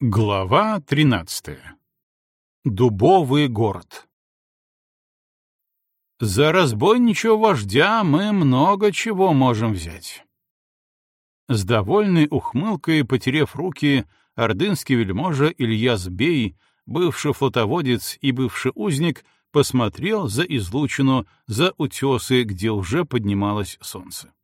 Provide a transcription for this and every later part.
Глава 13. Дубовый город. За разбойничего вождя мы много чего можем взять. С довольной ухмылкой, потерев руки, ордынский вельможа Ильяс Бей, бывший флотоводец и бывший узник, посмотрел за излучину, за утесы, где уже поднималось солнце.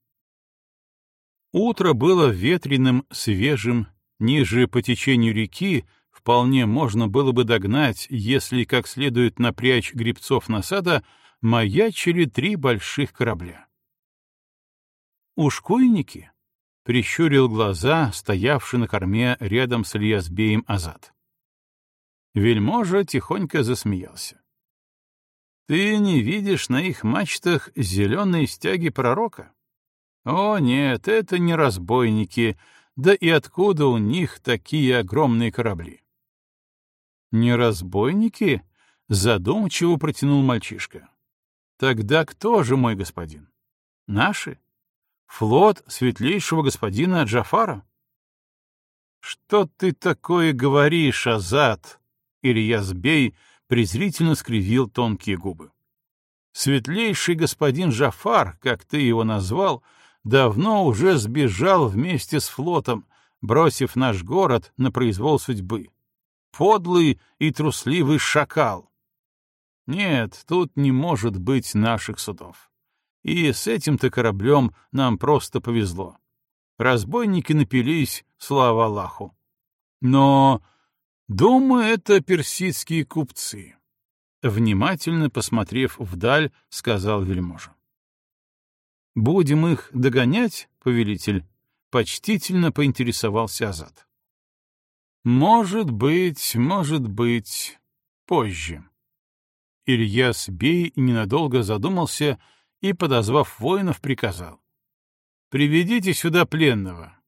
Утро было ветреным, свежим, Ниже по течению реки вполне можно было бы догнать, если как следует напрячь грибцов насада, маячили три больших корабля. «Ушкуйники?» — прищурил глаза, стоявший на корме рядом с Ильязбеем Азат. Вельможа тихонько засмеялся. «Ты не видишь на их мачтах зеленые стяги пророка? О, нет, это не разбойники, да и откуда у них такие огромные корабли? Не разбойники? Задумчиво протянул мальчишка. Тогда кто же мой господин? Наши? Флот светлейшего господина Джафара? Что ты такое говоришь, Азат? Ильязбей презрительно скривил тонкие губы. Светлейший господин Джафар, как ты его назвал, — давно уже сбежал вместе с флотом, бросив наш город на произвол судьбы. Подлый и трусливый шакал. Нет, тут не может быть наших судов. И с этим-то кораблем нам просто повезло. Разбойники напились, слава Аллаху. Но, думаю, это персидские купцы. Внимательно посмотрев вдаль, сказал вельможа. Будем их догонять, повелитель? Почтительно поинтересовался Азат. Может быть, может быть, позже. Ильяс Бей ненадолго задумался и, подозвав воинов, приказал. «Приведите сюда пленного.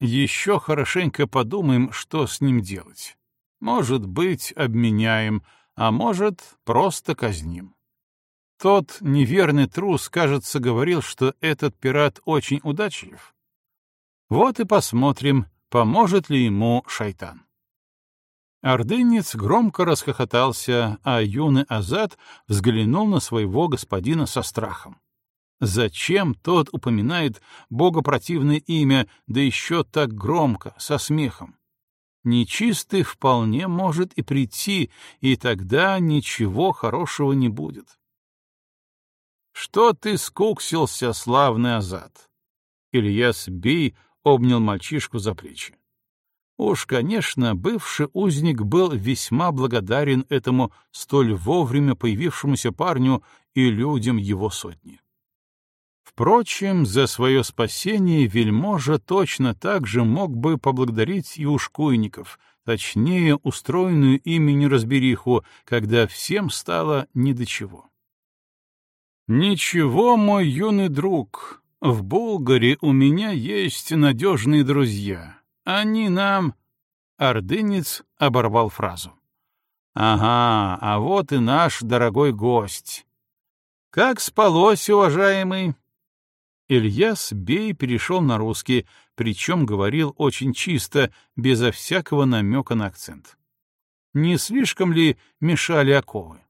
Еще хорошенько подумаем, что с ним делать. Может быть, обменяем, а может, просто казним. Тот неверный трус, кажется, говорил, что этот пират очень удачлив. Вот и посмотрим, поможет ли ему шайтан. Ордынец громко расхохотался, а юный Азат взглянул на своего господина со страхом. Зачем тот упоминает богопротивное имя, да еще так громко, со смехом? Нечистый вполне может и прийти, и тогда ничего хорошего не будет. Что ты скуксился, славный Азат? Ильяс Бей обнял мальчишку за плечи. Уж, конечно, бывший узник был весьма благодарен этому столь вовремя появившемуся парню и людям его сотни. Впрочем, за свое спасение вельможа точно так же мог бы поблагодарить и ушкуйников, точнее, устроенную ими неразбериху, когда всем стало ни до чего. «Ничего, мой юный друг, в Болгаре у меня есть надежные друзья. Они нам...» Ордынец оборвал фразу. «Ага, а вот и наш дорогой гость. Как спалось, уважаемый?» Ильяс Бей перешел на русский, причем говорил очень чисто, безо всякого намека на акцент. Не слишком ли мешали оковы?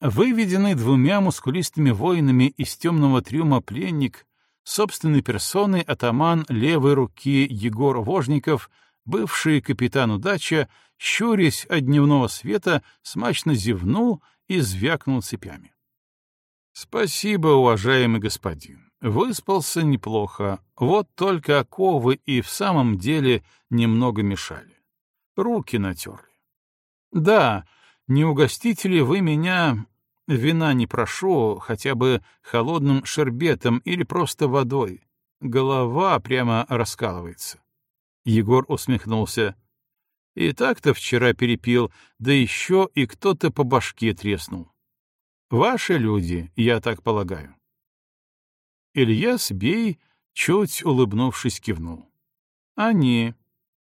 Выведенный двумя мускулистыми воинами из темного трюма пленник, собственной персоной атаман левой руки Егор Вожников, бывший капитан удача, щурясь от дневного света, смачно зевнул и звякнул цепями. «Спасибо, уважаемый господин. Выспался неплохо, вот только оковы и в самом деле немного мешали. Руки натерли. Да, не угостите ли вы меня Вина не прошу, хотя бы холодным шербетом или просто водой. Голова прямо раскалывается. Егор усмехнулся. И так-то вчера перепил, да еще и кто-то по башке треснул. Ваши люди, я так полагаю. Ильяс Бей, чуть улыбнувшись, кивнул. Они.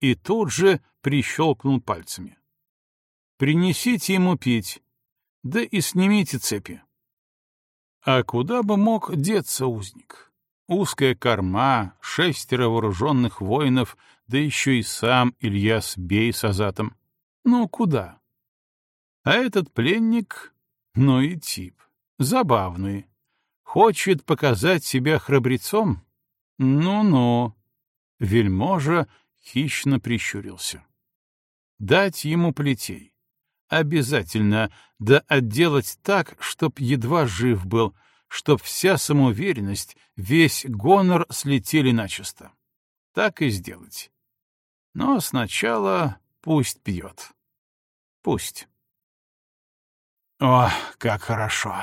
И тут же прищелкнул пальцами. Принесите ему пить, да и снимите цепи. А куда бы мог деться узник? узкая корма, шестеро вооруженных воинов, да еще и сам Ильяс Бей с Азатом. Ну, куда? А этот пленник, ну и тип, забавный. Хочет показать себя храбрецом? Ну-ну. Вельможа хищно прищурился. Дать ему плетей. Обязательно, да отделать так, чтоб едва жив был, чтоб вся самоуверенность, весь гонор слетели начисто. Так и сделать. Но сначала пусть пьет. Пусть. О, как хорошо!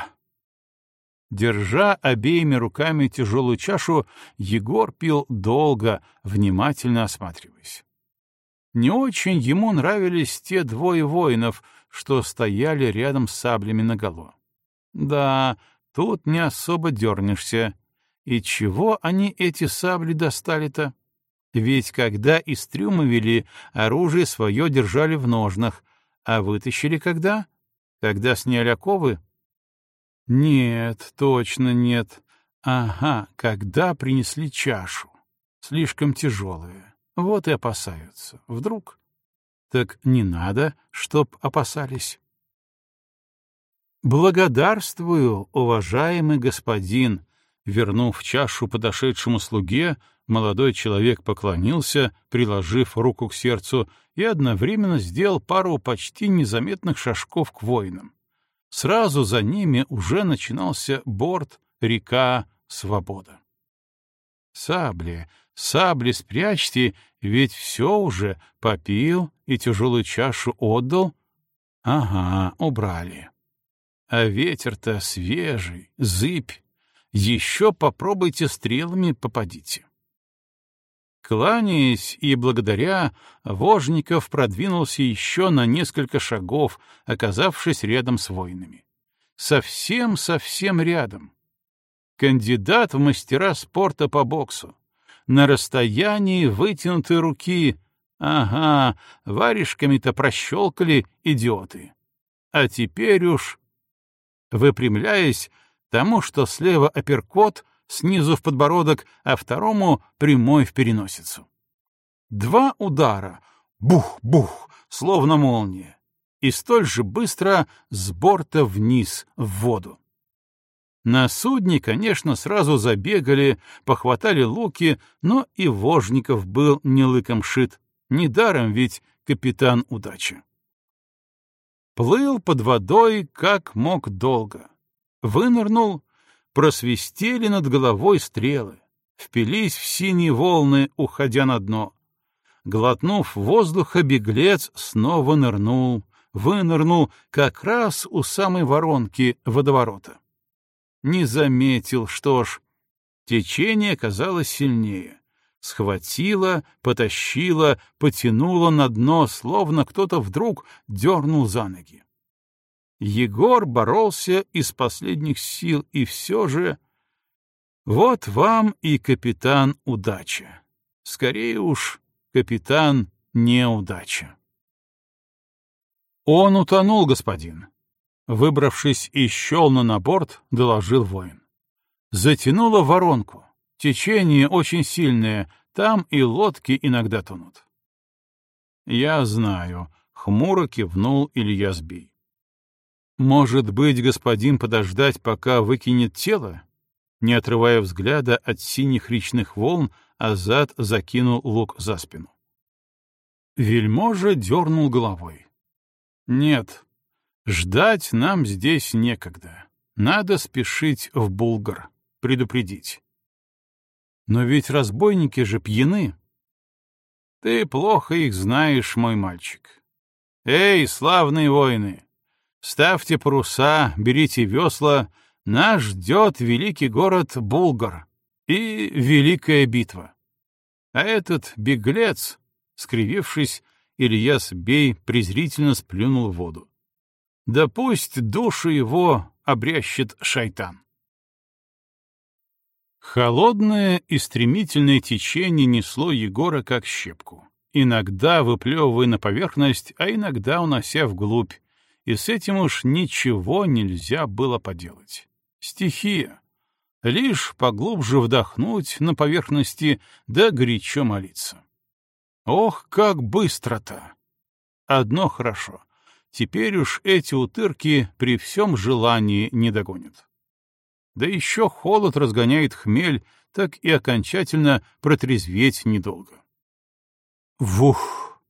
Держа обеими руками тяжелую чашу, Егор пил долго, внимательно осматриваясь. Не очень ему нравились те двое воинов, что стояли рядом с саблями наголо. Да, тут не особо дернешься. И чего они эти сабли достали-то? Ведь когда из трюма вели, оружие свое держали в ножнах, а вытащили когда? Когда сняли оковы? Нет, точно нет. Ага, когда принесли чашу. Слишком тяжелая. Вот и опасаются. Вдруг? Так не надо, чтоб опасались. «Благодарствую, уважаемый господин!» Вернув чашу подошедшему слуге, молодой человек поклонился, приложив руку к сердцу, и одновременно сделал пару почти незаметных шажков к воинам. Сразу за ними уже начинался борт, река, свобода. Сабли, сабли спрячьте, ведь все уже попил и тяжелую чашу отдал. Ага, убрали. А ветер-то свежий, зыбь. Еще попробуйте стрелами попадите. Кланяясь и благодаря, Вожников продвинулся еще на несколько шагов, оказавшись рядом с воинами. Совсем-совсем рядом. Кандидат в мастера спорта по боксу. На расстоянии вытянутой руки. Ага, варежками-то прощелкали идиоты. А теперь уж... Выпрямляясь, тому, что слева апперкот, снизу в подбородок, а второму прямой в переносицу. Два удара, бух-бух, словно молния, и столь же быстро с борта вниз, в воду. На судне, конечно, сразу забегали, похватали луки, но и Вожников был не лыком шит, недаром ведь капитан удачи. Плыл под водой, как мог долго. Вынырнул просвистели над головой стрелы, впились в синие волны, уходя на дно. Глотнув воздуха, беглец снова нырнул, вынырнул как раз у самой воронки водоворота. Не заметил, что ж, течение казалось сильнее. Схватило, потащило, потянуло на дно, словно кто-то вдруг дернул за ноги. Егор боролся из последних сил, и все же... Вот вам и капитан удача. Скорее уж, капитан неудача. Он утонул, господин. Выбравшись из щелна на борт, доложил воин. Затянуло воронку. Течение очень сильное, там и лодки иногда тонут. Я знаю, — хмуро кивнул Илья Сбей. «Может быть, господин подождать, пока выкинет тело?» Не отрывая взгляда от синих речных волн, Азат закинул лук за спину. Вельможа дернул головой. «Нет, ждать нам здесь некогда. Надо спешить в Булгар, предупредить. Но ведь разбойники же пьяны. Ты плохо их знаешь, мой мальчик. Эй, славные воины, Ставьте паруса, берите весла, нас ждет великий город Булгар и великая битва. А этот беглец, скривившись, Ильяс Бей презрительно сплюнул в воду. Да пусть душу его обрящет шайтан. Холодное и стремительное течение несло Егора как щепку, иногда выплевывая на поверхность, а иногда унося вглубь, и с этим уж ничего нельзя было поделать. Стихия. Лишь поглубже вдохнуть на поверхности, да горячо молиться. Ох, как быстро-то! Одно хорошо. Теперь уж эти утырки при всем желании не догонят. Да еще холод разгоняет хмель, так и окончательно протрезветь недолго. Вух!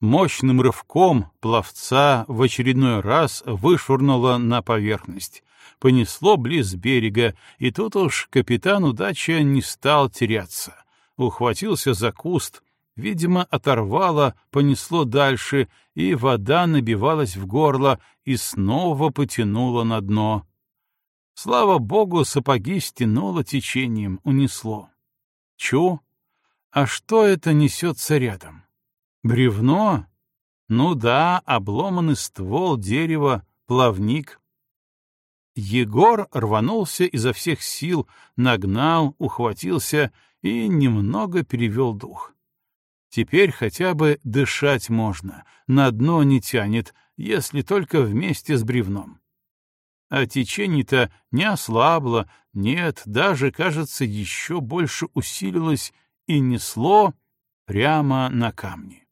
Мощным рывком пловца в очередной раз вышвырнуло на поверхность, понесло близ берега, и тут уж капитан удача не стал теряться. Ухватился за куст, видимо, оторвало, понесло дальше, и вода набивалась в горло и снова потянула на дно. Слава богу, сапоги стянуло течением, унесло. Чу? А что это несется рядом? Бревно? Ну да, обломанный ствол дерева, плавник. Егор рванулся изо всех сил, нагнал, ухватился и немного перевел дух. Теперь хотя бы дышать можно, на дно не тянет, если только вместе с бревном. А течение-то не ослабло, нет, даже, кажется, еще больше усилилось и несло прямо на камни.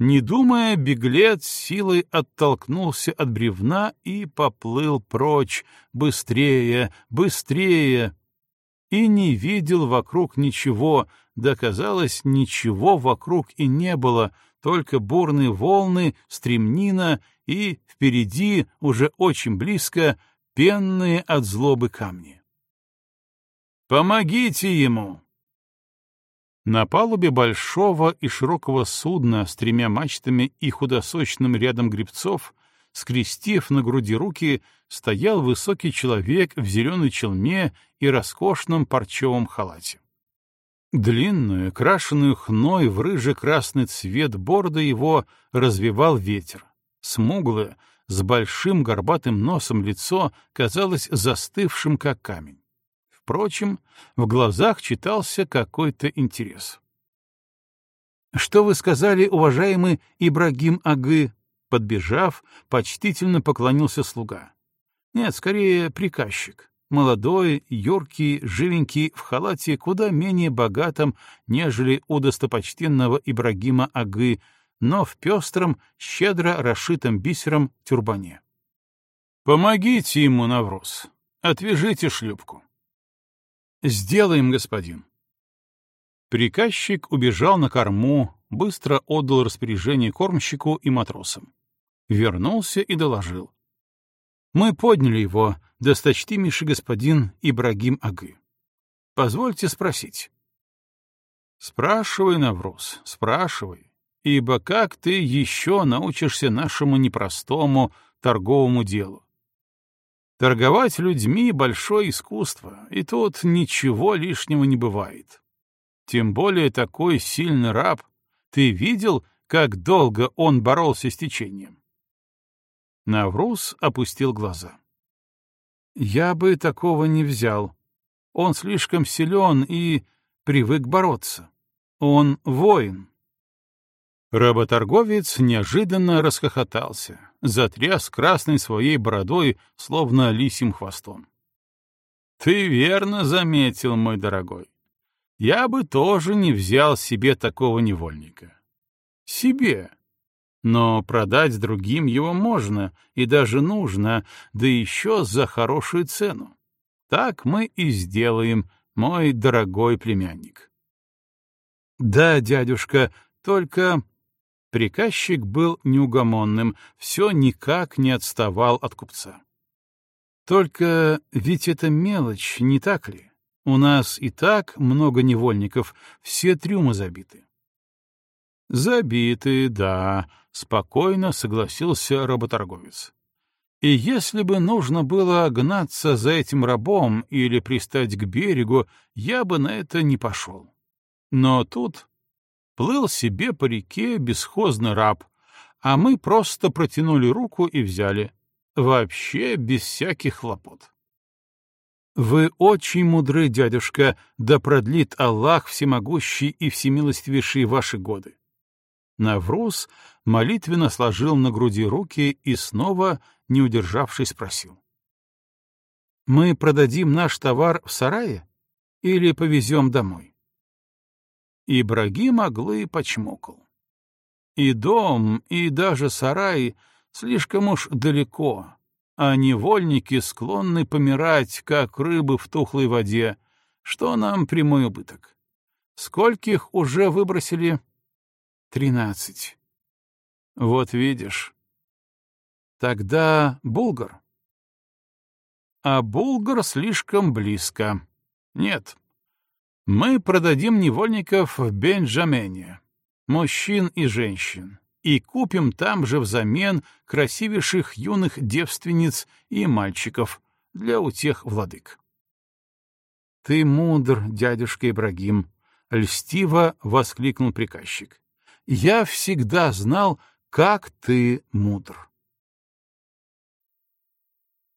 Не думая, беглец силой оттолкнулся от бревна и поплыл прочь, быстрее, быстрее, и не видел вокруг ничего, да, казалось, ничего вокруг и не было, только бурные волны, стремнина и, впереди, уже очень близко, пенные от злобы камни. «Помогите ему!» На палубе большого и широкого судна с тремя мачтами и худосочным рядом гребцов, скрестив на груди руки, стоял высокий человек в зеленой челме и роскошном парчевом халате. Длинную, крашеную хной в рыже-красный цвет борода его развивал ветер. Смуглое, с большим горбатым носом лицо казалось застывшим, как камень. Впрочем, в глазах читался какой-то интерес. «Что вы сказали, уважаемый Ибрагим Агы?» Подбежав, почтительно поклонился слуга. «Нет, скорее приказчик. Молодой, юркий, живенький, в халате куда менее богатом, нежели у достопочтенного Ибрагима Агы, но в пестром, щедро расшитом бисером тюрбане. «Помогите ему, Навруз. Отвяжите шлюпку». «Сделаем, господин». Приказчик убежал на корму, быстро отдал распоряжение кормщику и матросам. Вернулся и доложил. «Мы подняли его, досточтимейший господин Ибрагим Агы. Позвольте спросить». «Спрашивай, Навруз, спрашивай, ибо как ты еще научишься нашему непростому торговому делу? Торговать людьми — большое искусство, и тут ничего лишнего не бывает. Тем более такой сильный раб. Ты видел, как долго он боролся с течением? Навруз опустил глаза. Я бы такого не взял. Он слишком силен и привык бороться. Он воин. Работорговец неожиданно расхохотался, затряс красной своей бородой, словно лисим хвостом. «Ты верно заметил, мой дорогой. Я бы тоже не взял себе такого невольника. Себе. Но продать другим его можно и даже нужно, да еще за хорошую цену. Так мы и сделаем, мой дорогой племянник». «Да, дядюшка, только Приказчик был неугомонным, все никак не отставал от купца. Только ведь это мелочь, не так ли? У нас и так много невольников, все трюмы забиты. Забиты, да, спокойно согласился работорговец. И если бы нужно было гнаться за этим рабом или пристать к берегу, я бы на это не пошел. Но тут Плыл себе по реке бесхозный раб, а мы просто протянули руку и взяли. Вообще без всяких хлопот. Вы очень мудры, дядюшка, да продлит Аллах всемогущий и всемилостивейший ваши годы. Навруз молитвенно сложил на груди руки и снова, не удержавшись, спросил. Мы продадим наш товар в сарае или повезем домой? Ибрагим Аглы почмокал. И дом, и даже сарай слишком уж далеко, а невольники склонны помирать, как рыбы в тухлой воде, что нам прямой убыток. Скольких уже выбросили? Тринадцать. Вот видишь. Тогда Булгар. А Булгар слишком близко. Нет. Мы продадим невольников в Бенджамене, мужчин и женщин, и купим там же взамен красивейших юных девственниц и мальчиков для утех владык. Ты мудр, дядюшка Ибрагим, — льстиво воскликнул приказчик. «Я всегда знал, как ты мудр».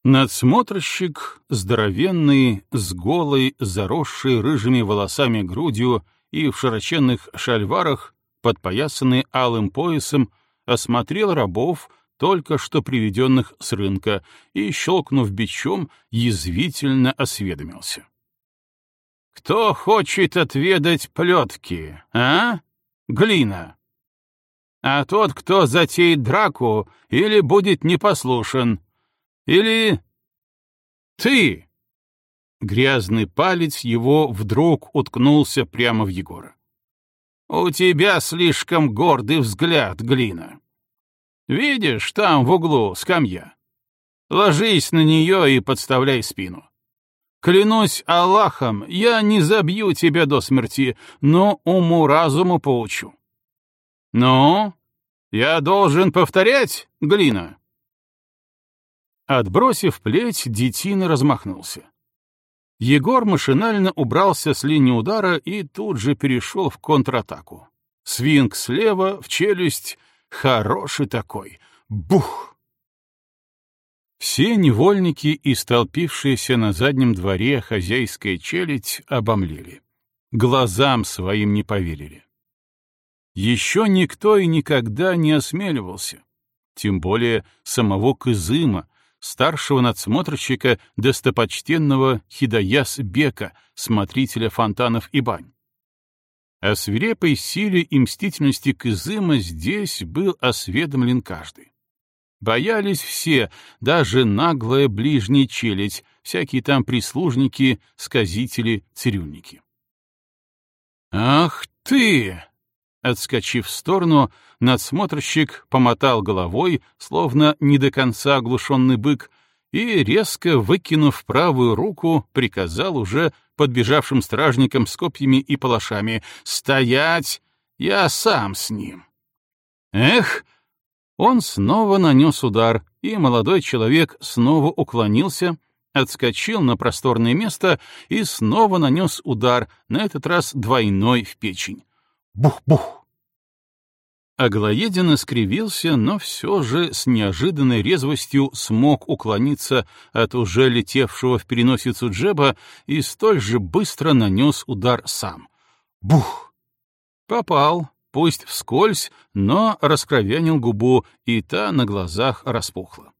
Надсмотрщик, здоровенный, с голой, заросшей рыжими волосами грудью и в широченных шальварах, подпоясанный алым поясом, осмотрел рабов, только что приведенных с рынка, и, щелкнув бичом, язвительно осведомился. Кто хочет отведать плетки, а? Глина. А тот, кто затеет драку, или будет непослушен, или... Ты! Грязный палец его вдруг уткнулся прямо в Егора. У тебя слишком гордый взгляд, Глина. Видишь, там в углу скамья. Ложись на нее и подставляй спину. Клянусь Аллахом, я не забью тебя до смерти, но уму-разуму поучу. Ну, я должен повторять, глина? Отбросив плеть, детина размахнулся. Егор машинально убрался с линии удара и тут же перешел в контратаку. Свинг слева, в челюсть, хороший такой. Бух! Все невольники и столпившиеся на заднем дворе хозяйская челядь обомлели. Глазам своим не поверили. Еще никто и никогда не осмеливался, тем более самого Кызыма, старшего надсмотрщика достопочтенного Хидаяс Бека, смотрителя фонтанов и бань. О свирепой силе и мстительности Кызыма здесь был осведомлен каждый. Боялись все, даже наглая ближняя челядь, всякие там прислужники, сказители, цирюльники. «Ах ты!» Отскочив в сторону, надсмотрщик помотал головой, словно не до конца оглушенный бык, и, резко выкинув правую руку, приказал уже подбежавшим стражникам с копьями и палашами «Стоять! Я сам с ним!» «Эх!» Он снова нанес удар, и молодой человек снова уклонился, отскочил на просторное место и снова нанес удар, на этот раз двойной в печень. Бух-бух! Аглоедин искривился, но все же с неожиданной резвостью смог уклониться от уже летевшего в переносицу джеба и столь же быстро нанес удар сам. Бух! Попал, пусть вскользь, но раскровянил губу, и та на глазах распухла.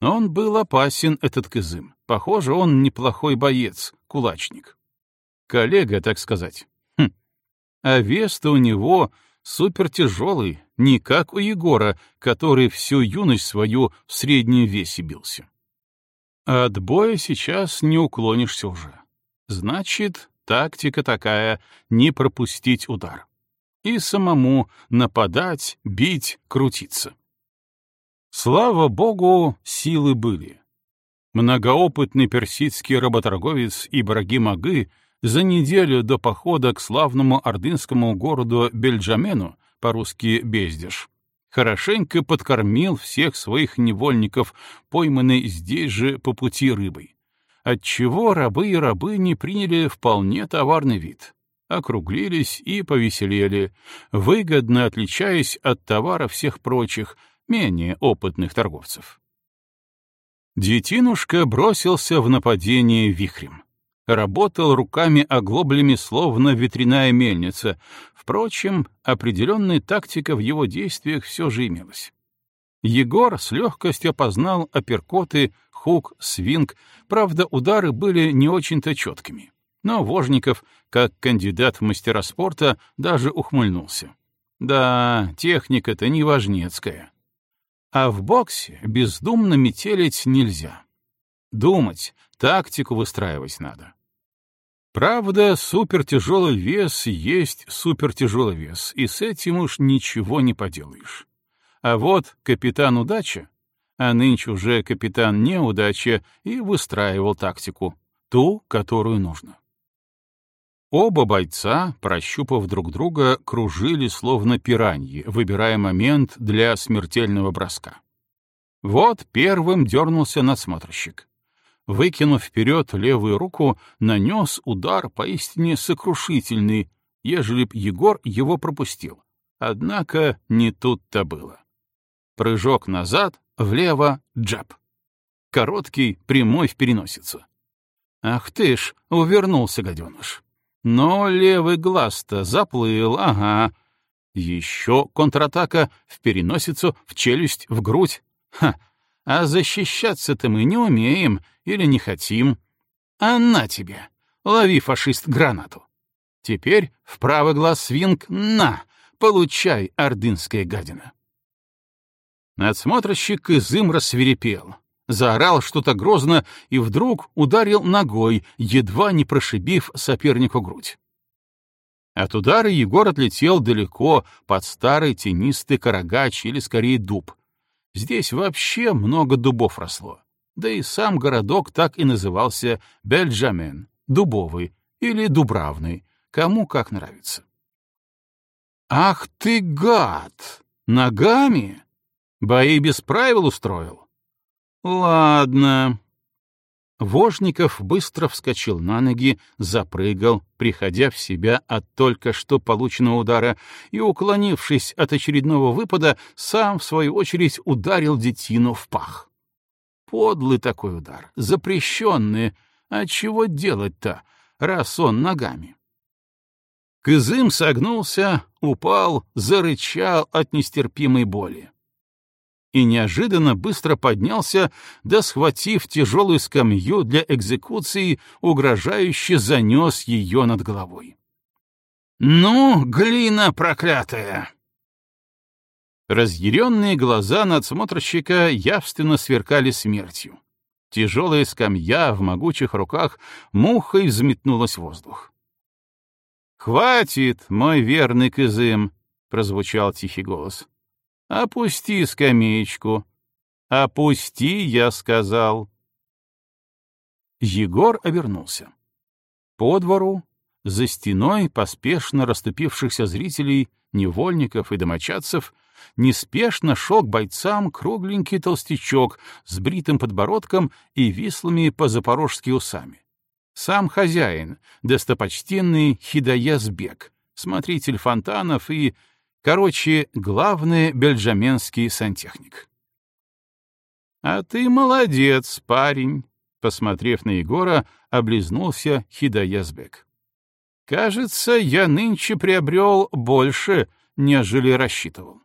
Он был опасен, этот Кызым. Похоже, он неплохой боец, кулачник. Коллега, так сказать. А вес-то у него супертяжелый, не как у Егора, который всю юность свою в среднем весе бился. От боя сейчас не уклонишься уже. Значит, тактика такая — не пропустить удар и самому нападать, бить, крутиться. Слава богу, силы были. Многоопытный персидский работорговец Ибрагим Агы за неделю до похода к славному ордынскому городу Бельджамену, по-русски Бездеж, хорошенько подкормил всех своих невольников, пойманной здесь же по пути рыбой, отчего рабы и рабыни приняли вполне товарный вид округлились и повеселели, выгодно отличаясь от товара всех прочих, менее опытных торговцев. Детинушка бросился в нападение вихрем. Работал руками-оглоблями, словно ветряная мельница. Впрочем, определенная тактика в его действиях все же имелась. Егор с легкостью опознал апперкоты, хук, свинг, правда, удары были не очень-то четкими. Но Вожников, как кандидат в мастера спорта, даже ухмыльнулся. Да, техника-то не важнецкая. А в боксе бездумно метелить нельзя. Думать, тактику выстраивать надо. Правда, супертяжелый вес есть супертяжелый вес, и с этим уж ничего не поделаешь. А вот капитан удача, а нынче уже капитан неудача, и выстраивал тактику, ту, которую нужно. Оба бойца, прощупав друг друга, кружили словно пираньи, выбирая момент для смертельного броска. Вот первым дернулся надсмотрщик выкинув вперед левую руку, нанес удар поистине сокрушительный, ежели б Егор его пропустил. Однако не тут-то было. Прыжок назад, влево — джаб. Короткий, прямой в переносицу. Ах ты ж, увернулся гаденыш. Но левый глаз-то заплыл, ага. Еще контратака в переносицу, в челюсть, в грудь. Ха, а защищаться-то мы не умеем или не хотим. А на тебе! Лови, фашист, гранату. Теперь в правый глаз свинг на! Получай, ордынская гадина. Надсмотрщик изым рассверепел. Заорал что-то грозно и вдруг ударил ногой, едва не прошибив сопернику грудь. От удара Егор отлетел далеко под старый тенистый карагач или скорее дуб, Здесь вообще много дубов росло. Да и сам городок так и назывался Бельджамен, дубовый или дубравный, кому как нравится. «Ах ты гад! Ногами? Бои без правил устроил? Ладно, Вожников быстро вскочил на ноги, запрыгал, приходя в себя от только что полученного удара, и, уклонившись от очередного выпада, сам, в свою очередь, ударил детину в пах. Подлый такой удар, запрещенный. А чего делать-то, раз он ногами? Кызым согнулся, упал, зарычал от нестерпимой боли и неожиданно быстро поднялся, да, схватив тяжелую скамью для экзекуции, угрожающе занес ее над головой. «Ну, глина проклятая!» Разъяренные глаза надсмотрщика явственно сверкали смертью. Тяжелая скамья в могучих руках мухой взметнулась в воздух. «Хватит, мой верный Кызым!» — прозвучал тихий голос. Опусти скамеечку. Опусти, я сказал. Егор обернулся. По двору, за стеной поспешно расступившихся зрителей, невольников и домочадцев, неспешно шел к бойцам кругленький толстячок с бритым подбородком и вислыми по-запорожски усами. Сам хозяин, достопочтенный Хидаязбек, смотритель фонтанов и Короче, главный бельджаменский сантехник. «А ты молодец, парень!» Посмотрев на Егора, облизнулся Хидаязбек. «Кажется, я нынче приобрел больше, нежели рассчитывал».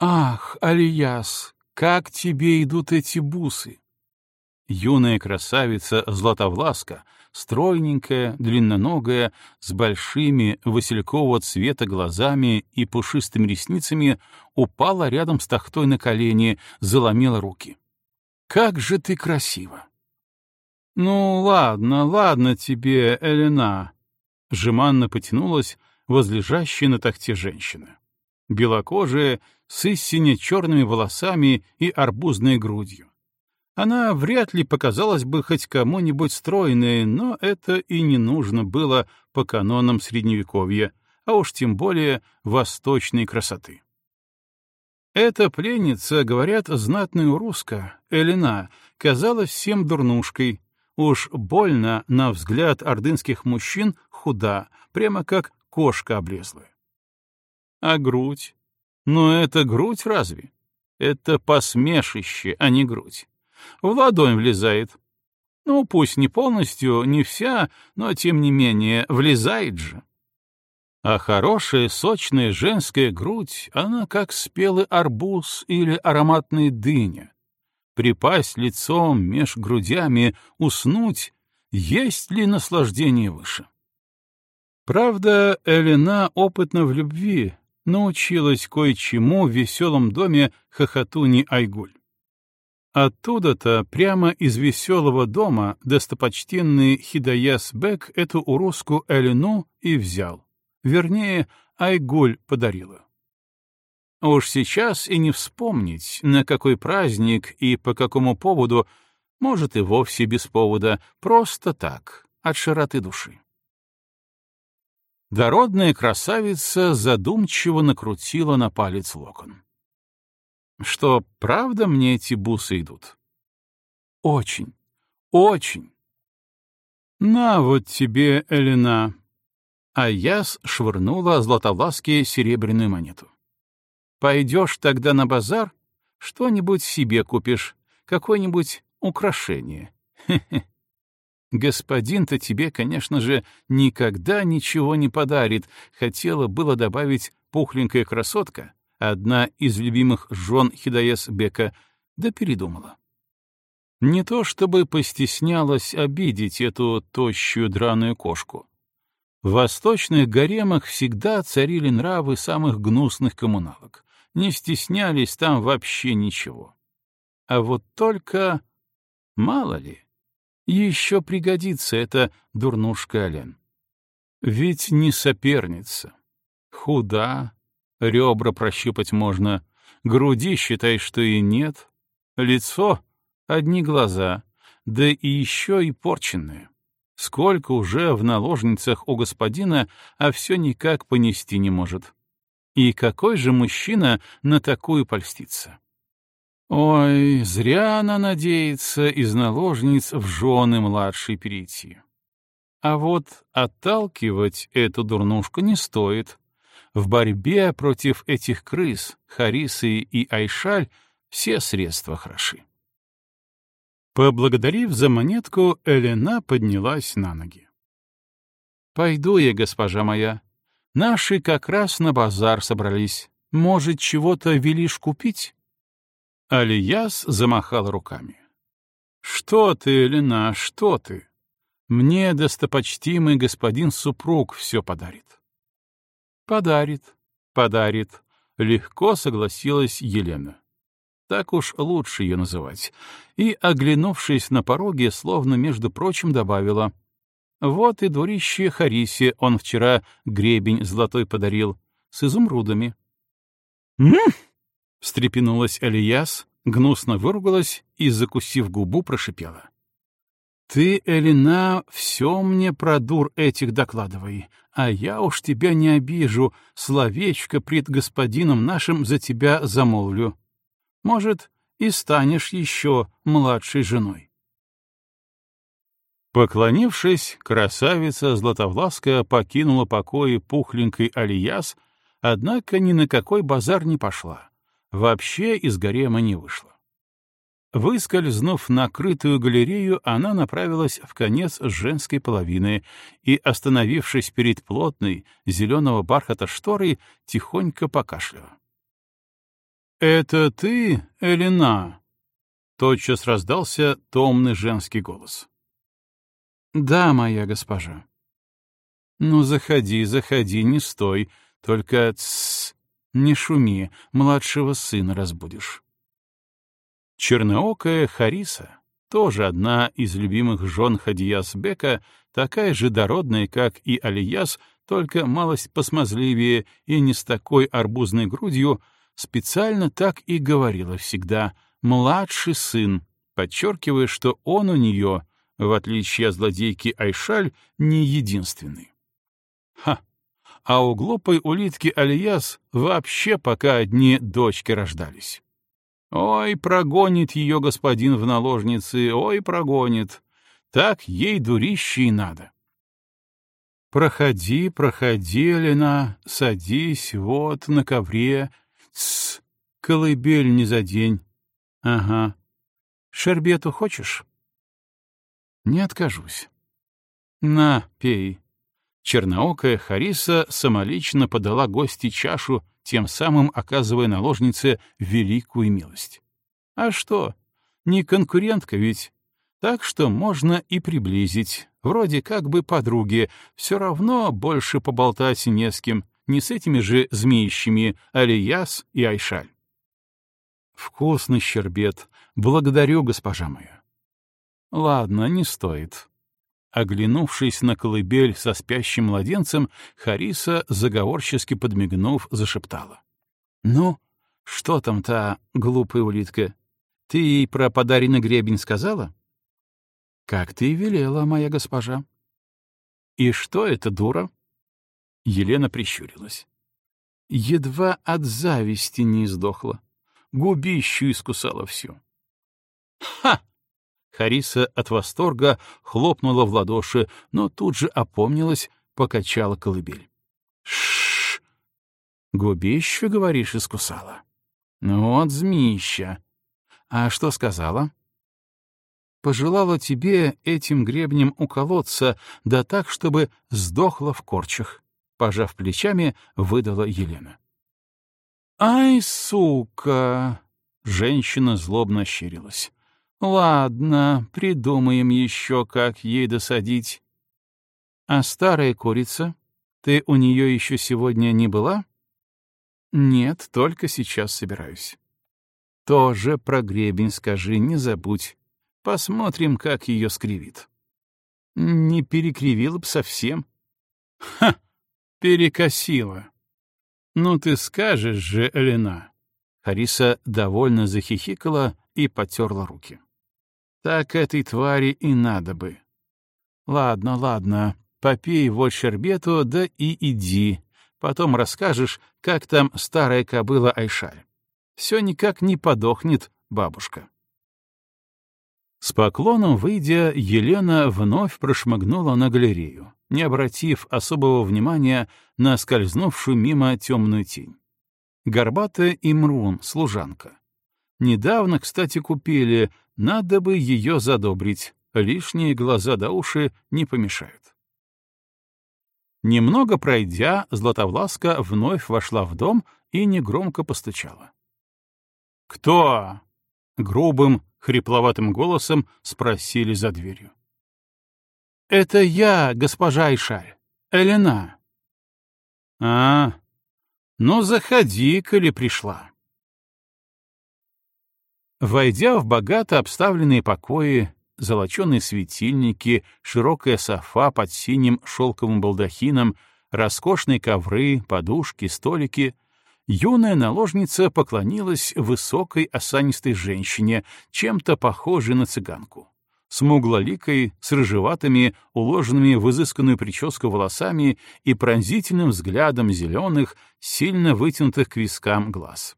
«Ах, Алияс, как тебе идут эти бусы!» Юная красавица Златовласка — стройненькая, длинноногая, с большими василькового цвета глазами и пушистыми ресницами, упала рядом с тахтой на колени, заломила руки. «Как же ты красива!» «Ну, ладно, ладно тебе, Элена!» Жеманно потянулась возлежащая на тахте женщина. Белокожая, с истине черными волосами и арбузной грудью. Она вряд ли показалась бы хоть кому-нибудь стройной, но это и не нужно было по канонам Средневековья, а уж тем более восточной красоты. Эта пленница, говорят, знатную русско, Элена, казалась всем дурнушкой, уж больно, на взгляд ордынских мужчин, худа, прямо как кошка облезлая. А грудь? Ну это грудь разве? Это посмешище, а не грудь в ладонь влезает. Ну, пусть не полностью, не вся, но тем не менее влезает же. А хорошая, сочная женская грудь, она как спелый арбуз или ароматная дыня. Припасть лицом меж грудями, уснуть, есть ли наслаждение выше? Правда, Элена опытна в любви, научилась кое-чему в веселом доме хохотуни Айгуль. Оттуда-то, прямо из веселого дома, достопочтенный Хидаяс Бек эту уруску Элину и взял. Вернее, Айгуль подарила. Уж сейчас и не вспомнить, на какой праздник и по какому поводу, может и вовсе без повода, просто так, от широты души. Дородная красавица задумчиво накрутила на палец локон. Что, правда мне эти бусы идут? Очень, очень. На вот тебе, Элена. А яс швырнула златовласки серебряную монету. Пойдешь тогда на базар, что-нибудь себе купишь, какое-нибудь украшение. Господин-то тебе, конечно же, никогда ничего не подарит, хотела было добавить пухленькая красотка, одна из любимых жен Хидаес Бека, да передумала. Не то чтобы постеснялась обидеть эту тощую драную кошку. В восточных гаремах всегда царили нравы самых гнусных коммуналок. Не стеснялись там вообще ничего. А вот только... Мало ли, еще пригодится эта дурнушка Ален. Ведь не соперница. Худа, ребра прощупать можно, груди, считай, что и нет, лицо — одни глаза, да и еще и порченное. Сколько уже в наложницах у господина, а все никак понести не может. И какой же мужчина на такую польстится? Ой, зря она надеется из наложниц в жены младшей перейти. А вот отталкивать эту дурнушку не стоит. В борьбе против этих крыс, Харисы и Айшаль, все средства хороши. Поблагодарив за монетку, Элена поднялась на ноги. «Пойду я, госпожа моя. Наши как раз на базар собрались. Может, чего-то велишь купить?» Алияс замахал руками. «Что ты, Элена, что ты? Мне достопочтимый господин супруг все подарит». «Подарит, подарит», — легко согласилась Елена. Так уж лучше ее называть. И, оглянувшись на пороге, словно, между прочим, добавила. «Вот и дурище Харисе он вчера гребень золотой подарил, с изумрудами». «М-м-м!» — встрепенулась Элияс, гнусно выругалась и, закусив губу, прошипела. «Ты, Элина, все мне про дур этих докладывай, а я уж тебя не обижу, словечко пред господином нашим за тебя замолвлю. Может, и станешь еще младшей женой». Поклонившись, красавица Златовласка покинула покои пухленькой Алияс, однако ни на какой базар не пошла вообще из гарема не вышла. Выскользнув на крытую галерею, она направилась в конец женской половины и, остановившись перед плотной, зеленого бархата шторой, тихонько покашляла. «Это ты, Элина?» — тотчас раздался томный женский голос. «Да, моя госпожа». «Ну, заходи, заходи, не стой, только тссс, не шуми, младшего сына разбудишь. Черноокая Хариса, тоже одна из любимых жен Хадиясбека, такая же дородная, как и Алияс, только малость посмазливее и не с такой арбузной грудью, специально так и говорила всегда «младший сын», подчеркивая, что он у нее, в отличие от злодейки Айшаль, не единственный. Ха! а у глупой улитки Альяс вообще пока одни дочки рождались. Ой, прогонит ее господин в наложницы, ой, прогонит. Так ей дурище и надо. Проходи, проходи, Лена, садись, вот, на ковре. Тсс, колыбель не за день. Ага. Шербету хочешь? Не откажусь. На, пей. Черноокая Хариса самолично подала гости чашу, тем самым оказывая наложнице великую милость. А что? Не конкурентка ведь. Так что можно и приблизить, вроде как бы подруги, все равно больше поболтать не с кем, не с этими же змеищами Алияс и Айшаль. Вкусный щербет. Благодарю, госпожа моя. Ладно, не стоит. Оглянувшись на колыбель со спящим младенцем, Хариса, заговорчески подмигнув, зашептала. «Ну, что там та глупая улитка? Ты ей про подаренный гребень сказала?» «Как ты и велела, моя госпожа». «И что это, дура?» Елена прищурилась. Едва от зависти не издохла. Губищу искусала всю. «Ха!» Хариса от восторга хлопнула в ладоши, но тут же опомнилась, покачала колыбель. Шш! Губищу, говоришь, искусала? Вот змеища. А что сказала? Пожелала тебе этим гребнем уколоться, да так, чтобы сдохла в корчах. Пожав плечами, выдала Елена. «Ай, сука!» — женщина злобно щерилась. Ладно, придумаем еще, как ей досадить. А старая курица? Ты у нее еще сегодня не была? Нет, только сейчас собираюсь. Тоже про гребень скажи, не забудь. Посмотрим, как ее скривит. Не перекривила б совсем. Ха! Перекосила. Ну ты скажешь же, Элена. Хариса довольно захихикала и потерла руки. Так этой твари и надо бы. Ладно, ладно, попей вот щербету, да и иди. Потом расскажешь, как там старая кобыла Айшаль. Все никак не подохнет, бабушка. С поклоном выйдя, Елена вновь прошмыгнула на галерею, не обратив особого внимания на скользнувшую мимо темную тень. Горбатая Имрун, служанка. Недавно, кстати, купили, надо бы ее задобрить, лишние глаза до уши не помешают. Немного пройдя, Златовласка вновь вошла в дом и негромко постучала. «Кто?» — грубым, хрипловатым голосом спросили за дверью. «Это я, госпожа Ишаль, Элена». «А, ну заходи, коли пришла». Войдя в богато обставленные покои, золоченые светильники, широкая софа под синим шелковым балдахином, роскошные ковры, подушки, столики, юная наложница поклонилась высокой осанистой женщине, чем-то похожей на цыганку. Смуглоликой, с рыжеватыми, уложенными в изысканную прическу волосами и пронзительным взглядом зеленых, сильно вытянутых к вискам глаз.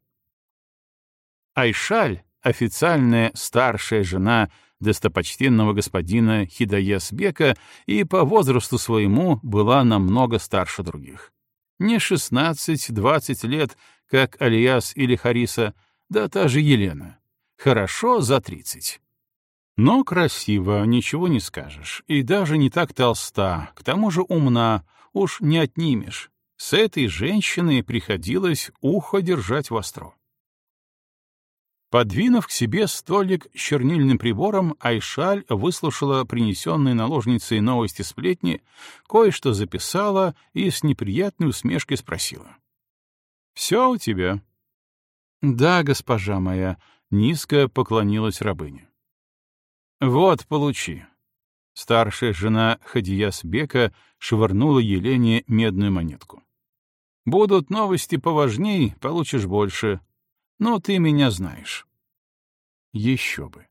Айшаль, официальная старшая жена достопочтенного господина Хидаясбека и по возрасту своему была намного старше других. Не 16-20 лет, как Алиас или Хариса, да та же Елена. Хорошо за 30. Но красиво, ничего не скажешь, и даже не так толста, к тому же умна, уж не отнимешь. С этой женщиной приходилось ухо держать востро. Подвинув к себе столик с чернильным прибором, Айшаль выслушала принесенные наложницей новости сплетни, кое-что записала и с неприятной усмешкой спросила. «Все у тебя?» «Да, госпожа моя», — низко поклонилась рабыня. «Вот, получи». Старшая жена Хадиясбека швырнула Елене медную монетку. «Будут новости поважней, получишь больше. Но ты меня знаешь. Еще бы.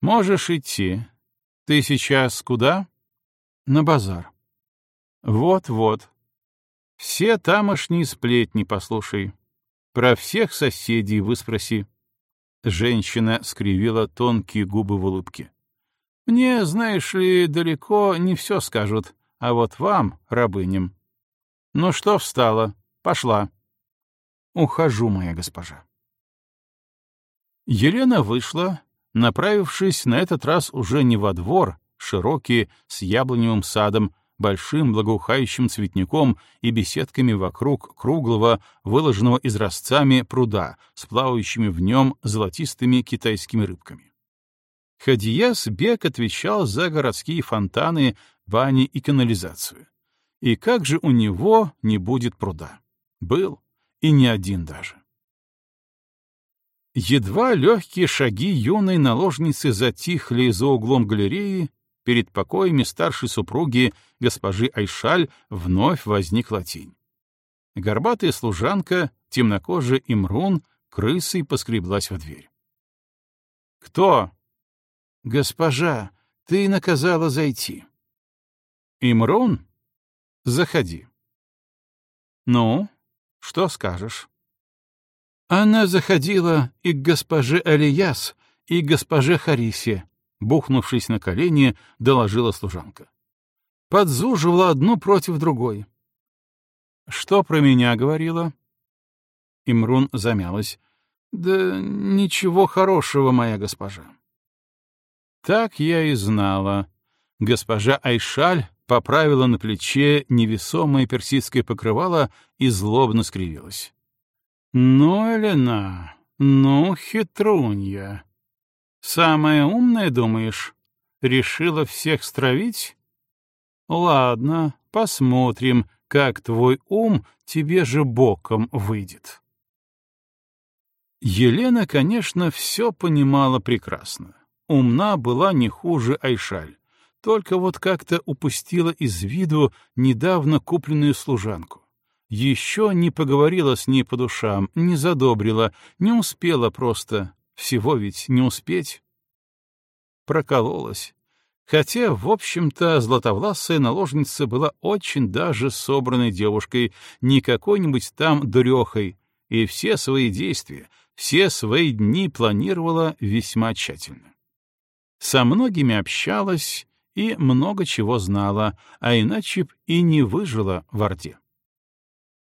Можешь идти. Ты сейчас куда? На базар. Вот-вот. Все тамошние сплетни послушай. Про всех соседей выспроси. Женщина скривила тонкие губы в улыбке. Мне, знаешь ли, далеко не все скажут, а вот вам, рабыням. Ну что встала? Пошла. Ухожу, моя госпожа. Елена вышла, направившись на этот раз уже не во двор, широкий, с яблоневым садом, большим благоухающим цветником и беседками вокруг круглого, выложенного изразцами пруда с плавающими в нем золотистыми китайскими рыбками. Хадияс Бек отвечал за городские фонтаны, бани и канализацию. И как же у него не будет пруда? Был, и не один даже. Едва легкие шаги юной наложницы затихли за углом галереи, перед покоями старшей супруги, госпожи Айшаль, вновь возникла тень. Горбатая служанка, темнокожая Имрун, крысой поскреблась в дверь. «Кто?» «Госпожа, ты наказала зайти». «Имрун? Заходи». «Ну, что скажешь?» Она заходила и к госпоже Алияс, и к госпоже Харисе, бухнувшись на колени, доложила служанка. Подзуживала одну против другой. «Что про меня говорила?» Имрун замялась. «Да ничего хорошего, моя госпожа». Так я и знала. Госпожа Айшаль поправила на плече невесомое персидское покрывало и злобно скривилась. «Ну, Элена, ну, хитрунья. Самая умная, думаешь? Решила всех стравить? Ладно, посмотрим, как твой ум тебе же боком выйдет». Елена, конечно, все понимала прекрасно. Умна была не хуже Айшаль, только вот как-то упустила из виду недавно купленную служанку еще не поговорила с ней по душам, не задобрила, не успела просто. Всего ведь не успеть. Прокололась. Хотя, в общем-то, златовласая наложница была очень даже собранной девушкой, не какой-нибудь там дурехой, и все свои действия, все свои дни планировала весьма тщательно. Со многими общалась и много чего знала, а иначе б и не выжила в Орде.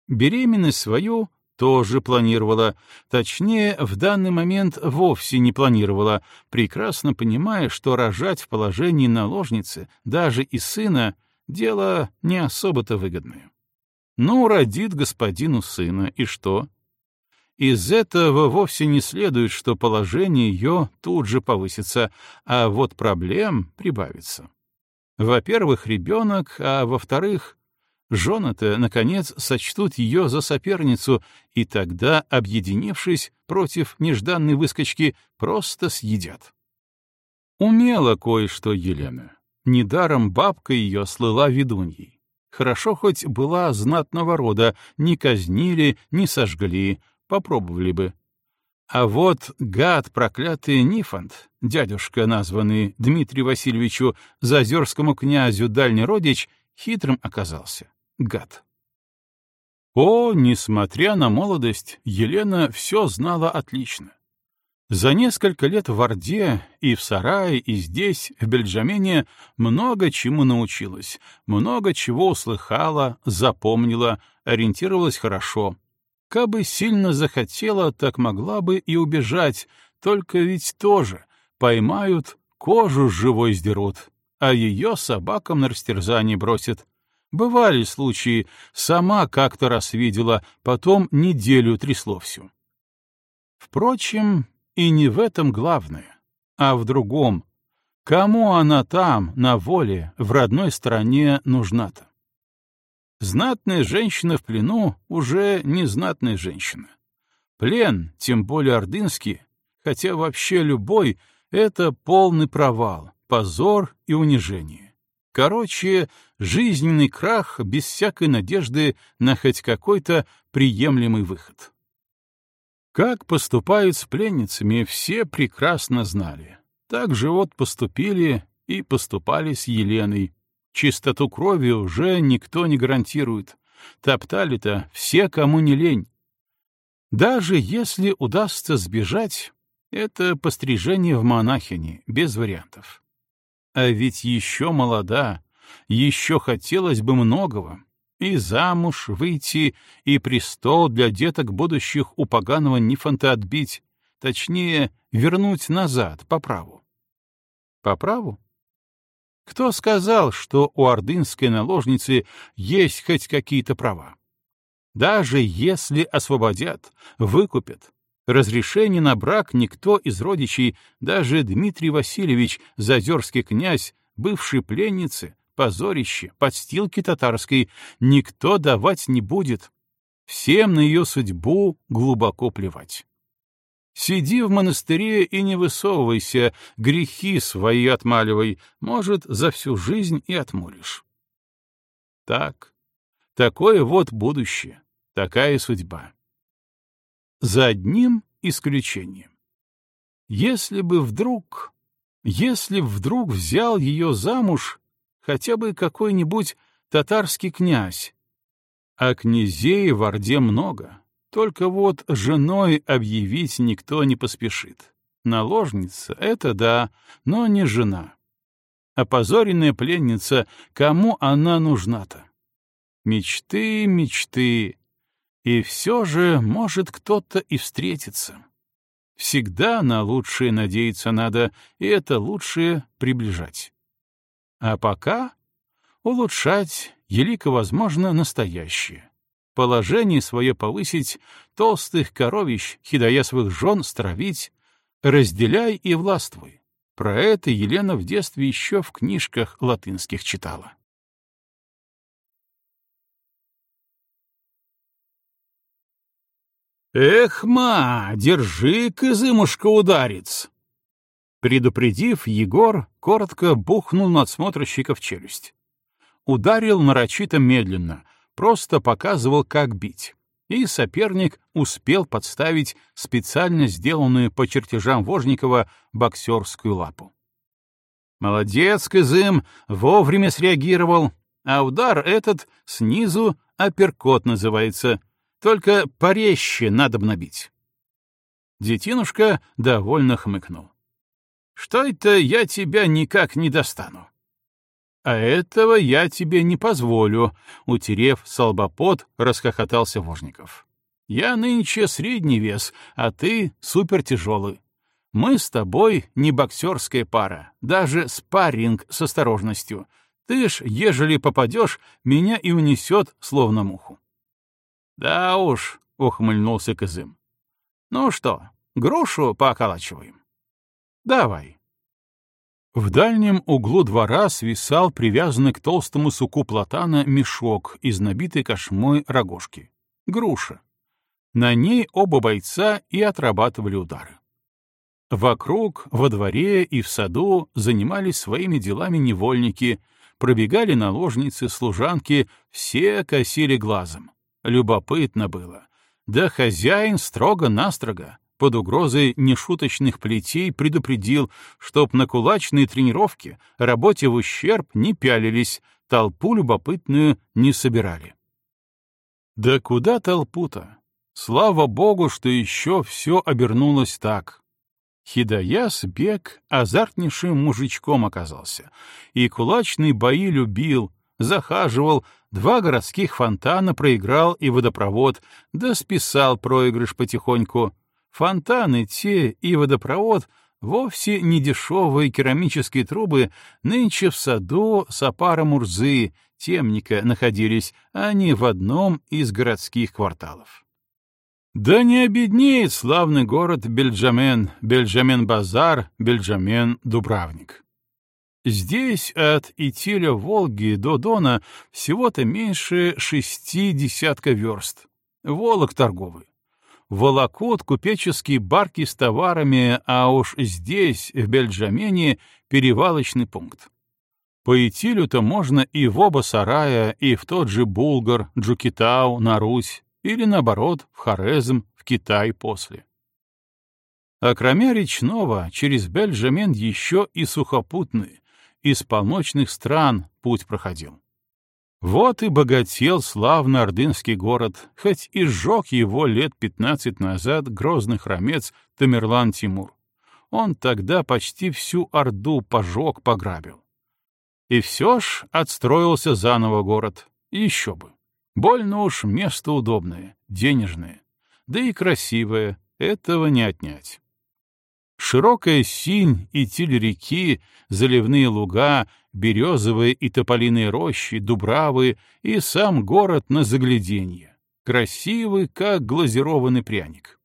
Беременность свою тоже планировала, точнее, в данный момент вовсе не планировала, прекрасно понимая, что рожать в положении наложницы, даже и сына, дело не особо-то выгодное. Ну, родит господину сына, и что? Из этого вовсе не следует, что положение ее тут же повысится, а вот проблем прибавится. Во-первых, ребенок, а во-вторых, Жены-то, наконец, сочтут ее за соперницу, и тогда, объединившись против нежданной выскочки, просто съедят. Умела кое-что Елена. Недаром бабка ее слыла ведуньей. Хорошо хоть была знатного рода, не казнили, не сожгли, попробовали бы. А вот гад проклятый Нифонт, дядюшка, названный Дмитрию Васильевичу, зазерскому князю дальний родич, хитрым оказался гад. О, несмотря на молодость, Елена все знала отлично. За несколько лет в Орде и в Сарае, и здесь, в Бельджамене, много чему научилась, много чего услыхала, запомнила, ориентировалась хорошо. Кабы сильно захотела, так могла бы и убежать, только ведь тоже поймают, кожу живой сдерут, а ее собакам на растерзание бросят. Бывали случаи, сама как-то раз видела, потом неделю трясло всю. Впрочем, и не в этом главное, а в другом. Кому она там, на воле, в родной стране нужна-то? Знатная женщина в плену уже не знатная женщина. Плен, тем более ордынский, хотя вообще любой, это полный провал, позор и унижение. Короче, жизненный крах без всякой надежды на хоть какой-то приемлемый выход. Как поступают с пленницами, все прекрасно знали. Так же вот поступили и поступали с Еленой. Чистоту крови уже никто не гарантирует. Топтали-то все, кому не лень. Даже если удастся сбежать, это пострижение в монахини, без вариантов. А ведь еще молода, еще хотелось бы многого. И замуж выйти, и престол для деток будущих у поганого Нифонта отбить, точнее, вернуть назад, по праву. По праву? Кто сказал, что у ордынской наложницы есть хоть какие-то права? Даже если освободят, выкупят, разрешение на брак никто из родичей, даже Дмитрий Васильевич, зазерский князь, бывший пленницы, позорище, подстилки татарской, никто давать не будет. Всем на ее судьбу глубоко плевать. Сиди в монастыре и не высовывайся, грехи свои отмаливай, может, за всю жизнь и отмолишь. Так, такое вот будущее, такая судьба. За одним исключением. Если бы вдруг, если вдруг взял ее замуж хотя бы какой-нибудь татарский князь, а князей в Орде много, только вот женой объявить никто не поспешит. Наложница — это да, но не жена. Опозоренная пленница, кому она нужна-то? Мечты, мечты. И все же, может, кто-то и встретится. Всегда на лучшее надеяться надо, и это лучшее приближать. А пока улучшать, елико возможно, настоящее положение свое повысить, толстых коровищ, хидоясовых жен стравить, разделяй и властвуй. Про это Елена в детстве еще в книжках латынских читала. «Эх, ма, держи, кызымушка, ударец!» Предупредив, Егор коротко бухнул надсмотрщика в челюсть. Ударил нарочито медленно — просто показывал, как бить. И соперник успел подставить специально сделанную по чертежам Вожникова боксерскую лапу. Молодец, Кызым, вовремя среагировал, а удар этот снизу апперкот называется, только порезче надо бить. Детинушка довольно хмыкнул. «Что это я тебя никак не достану?» «А этого я тебе не позволю», — утерев солбопот, расхохотался Вожников. «Я нынче средний вес, а ты супертяжелый. Мы с тобой не боксерская пара, даже спарринг с осторожностью. Ты ж, ежели попадешь, меня и унесет, словно муху». «Да уж», — ухмыльнулся Кызым. «Ну что, грушу пооколачиваем?» «Давай». В дальнем углу двора свисал привязанный к толстому суку платана мешок из набитой кошмой рогожки. Груша. На ней оба бойца и отрабатывали удары. Вокруг, во дворе и в саду занимались своими делами невольники, пробегали наложницы, служанки, все косили глазом. Любопытно было. Да хозяин строго-настрого под угрозой нешуточных плетей предупредил, чтоб на кулачные тренировки работе в ущерб не пялились, толпу любопытную не собирали. Да куда толпу-то? Слава богу, что еще все обернулось так. Хидаяс Бек азартнейшим мужичком оказался, и кулачные бои любил, захаживал, два городских фонтана проиграл и водопровод, да списал проигрыш потихоньку — Фонтаны те и водопровод — вовсе не дешевые керамические трубы, нынче в саду Сапара Мурзы, темника, находились, а не в одном из городских кварталов. Да не обеднеет славный город Бельджамен, Бельджамен-базар, Бельджамен-дубравник. Здесь от Итиля Волги до Дона всего-то меньше шести десятка верст. Волок торговый волокут купеческие барки с товарами, а уж здесь, в Бельджамене, перевалочный пункт. По Итилю-то можно и в оба сарая, и в тот же Булгар, Джукитау, на Русь, или наоборот, в Хорезм, в Китай после. А кроме речного, через Бельджамен еще и сухопутный, из полночных стран путь проходил. Вот и богател славный ордынский город, хоть и сжег его лет пятнадцать назад грозный хромец Тамерлан Тимур. Он тогда почти всю Орду пожег, пограбил. И все ж отстроился заново город. Еще бы. Больно уж место удобное, денежное. Да и красивое, этого не отнять. Широкая синь и тиль реки, заливные луга, березовые и тополиные рощи, дубравы и сам город на загляденье, красивый, как глазированный пряник.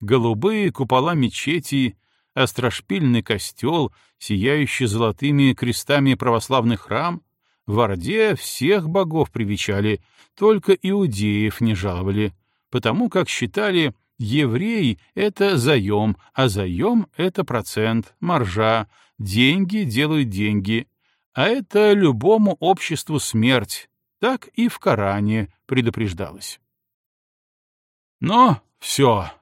Голубые купола мечети, острошпильный костел, сияющий золотыми крестами православный храм, в Орде всех богов привечали, только иудеев не жаловали, потому как считали, еврей — это заем, а заем — это процент, маржа, деньги делают деньги, а это любому обществу смерть, так и в Коране предупреждалось. Но все,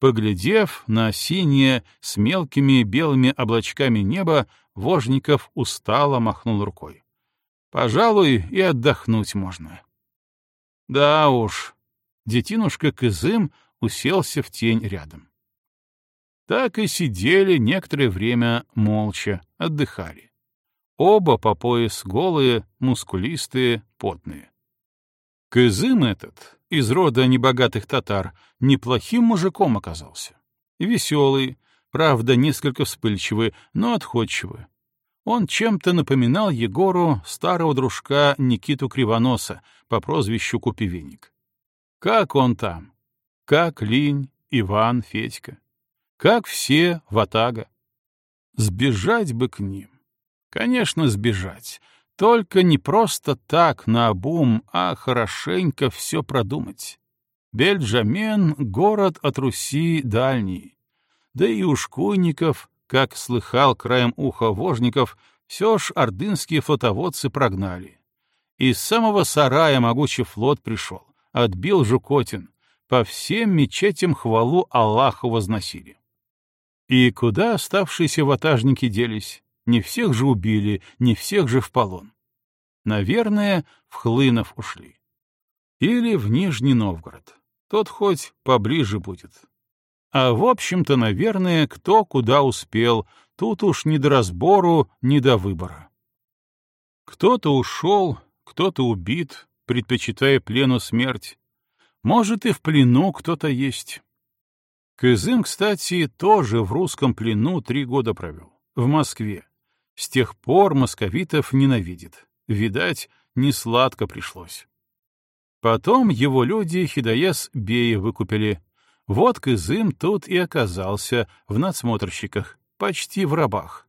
поглядев на синее с мелкими белыми облачками небо, Вожников устало махнул рукой. Пожалуй, и отдохнуть можно. Да уж, детинушка Кызым уселся в тень рядом. Так и сидели некоторое время молча, отдыхали. Оба по пояс голые, мускулистые, потные. Кызым этот, из рода небогатых татар, неплохим мужиком оказался. Веселый, правда, несколько вспыльчивый, но отходчивый. Он чем-то напоминал Егору старого дружка Никиту Кривоноса по прозвищу Купивенник. Как он там? Как Линь, Иван, Федька? Как все Ватага? Сбежать бы к ним. Конечно, сбежать. Только не просто так, на обум, а хорошенько все продумать. Бельджамен — город от Руси дальний. Да и у шкуйников как слыхал краем уха вожников, все ж ордынские флотоводцы прогнали. Из самого сарая могучий флот пришел, отбил Жукотин, по всем мечетям хвалу Аллаху возносили. И куда оставшиеся ватажники делись? Не всех же убили, не всех же в полон. Наверное, в Хлынов ушли. Или в Нижний Новгород. Тот хоть поближе будет. А в общем-то, наверное, кто куда успел, тут уж не до разбору, не до выбора. Кто-то ушел, кто-то убит, предпочитая плену смерть. Может, и в плену кто-то есть. Кызым, кстати, тоже в русском плену три года провел, в Москве. С тех пор московитов ненавидит. Видать, не сладко пришлось. Потом его люди Хидаес Бея выкупили, вот Кызым тут и оказался в надсмотрщиках, почти в рабах.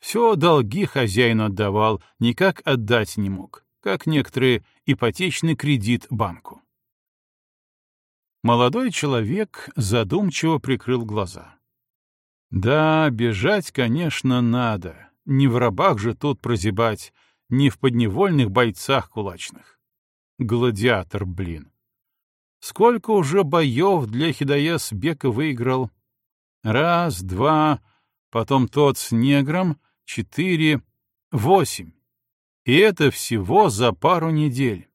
Все долги хозяину отдавал, никак отдать не мог, как некоторые ипотечный кредит банку. Молодой человек задумчиво прикрыл глаза. Да, бежать, конечно, надо. Не в рабах же тут прозябать, не в подневольных бойцах кулачных. Гладиатор, блин. Сколько уже боев для Хидаес Бека выиграл? Раз, два, потом тот с негром, четыре, восемь. И это всего за пару недель.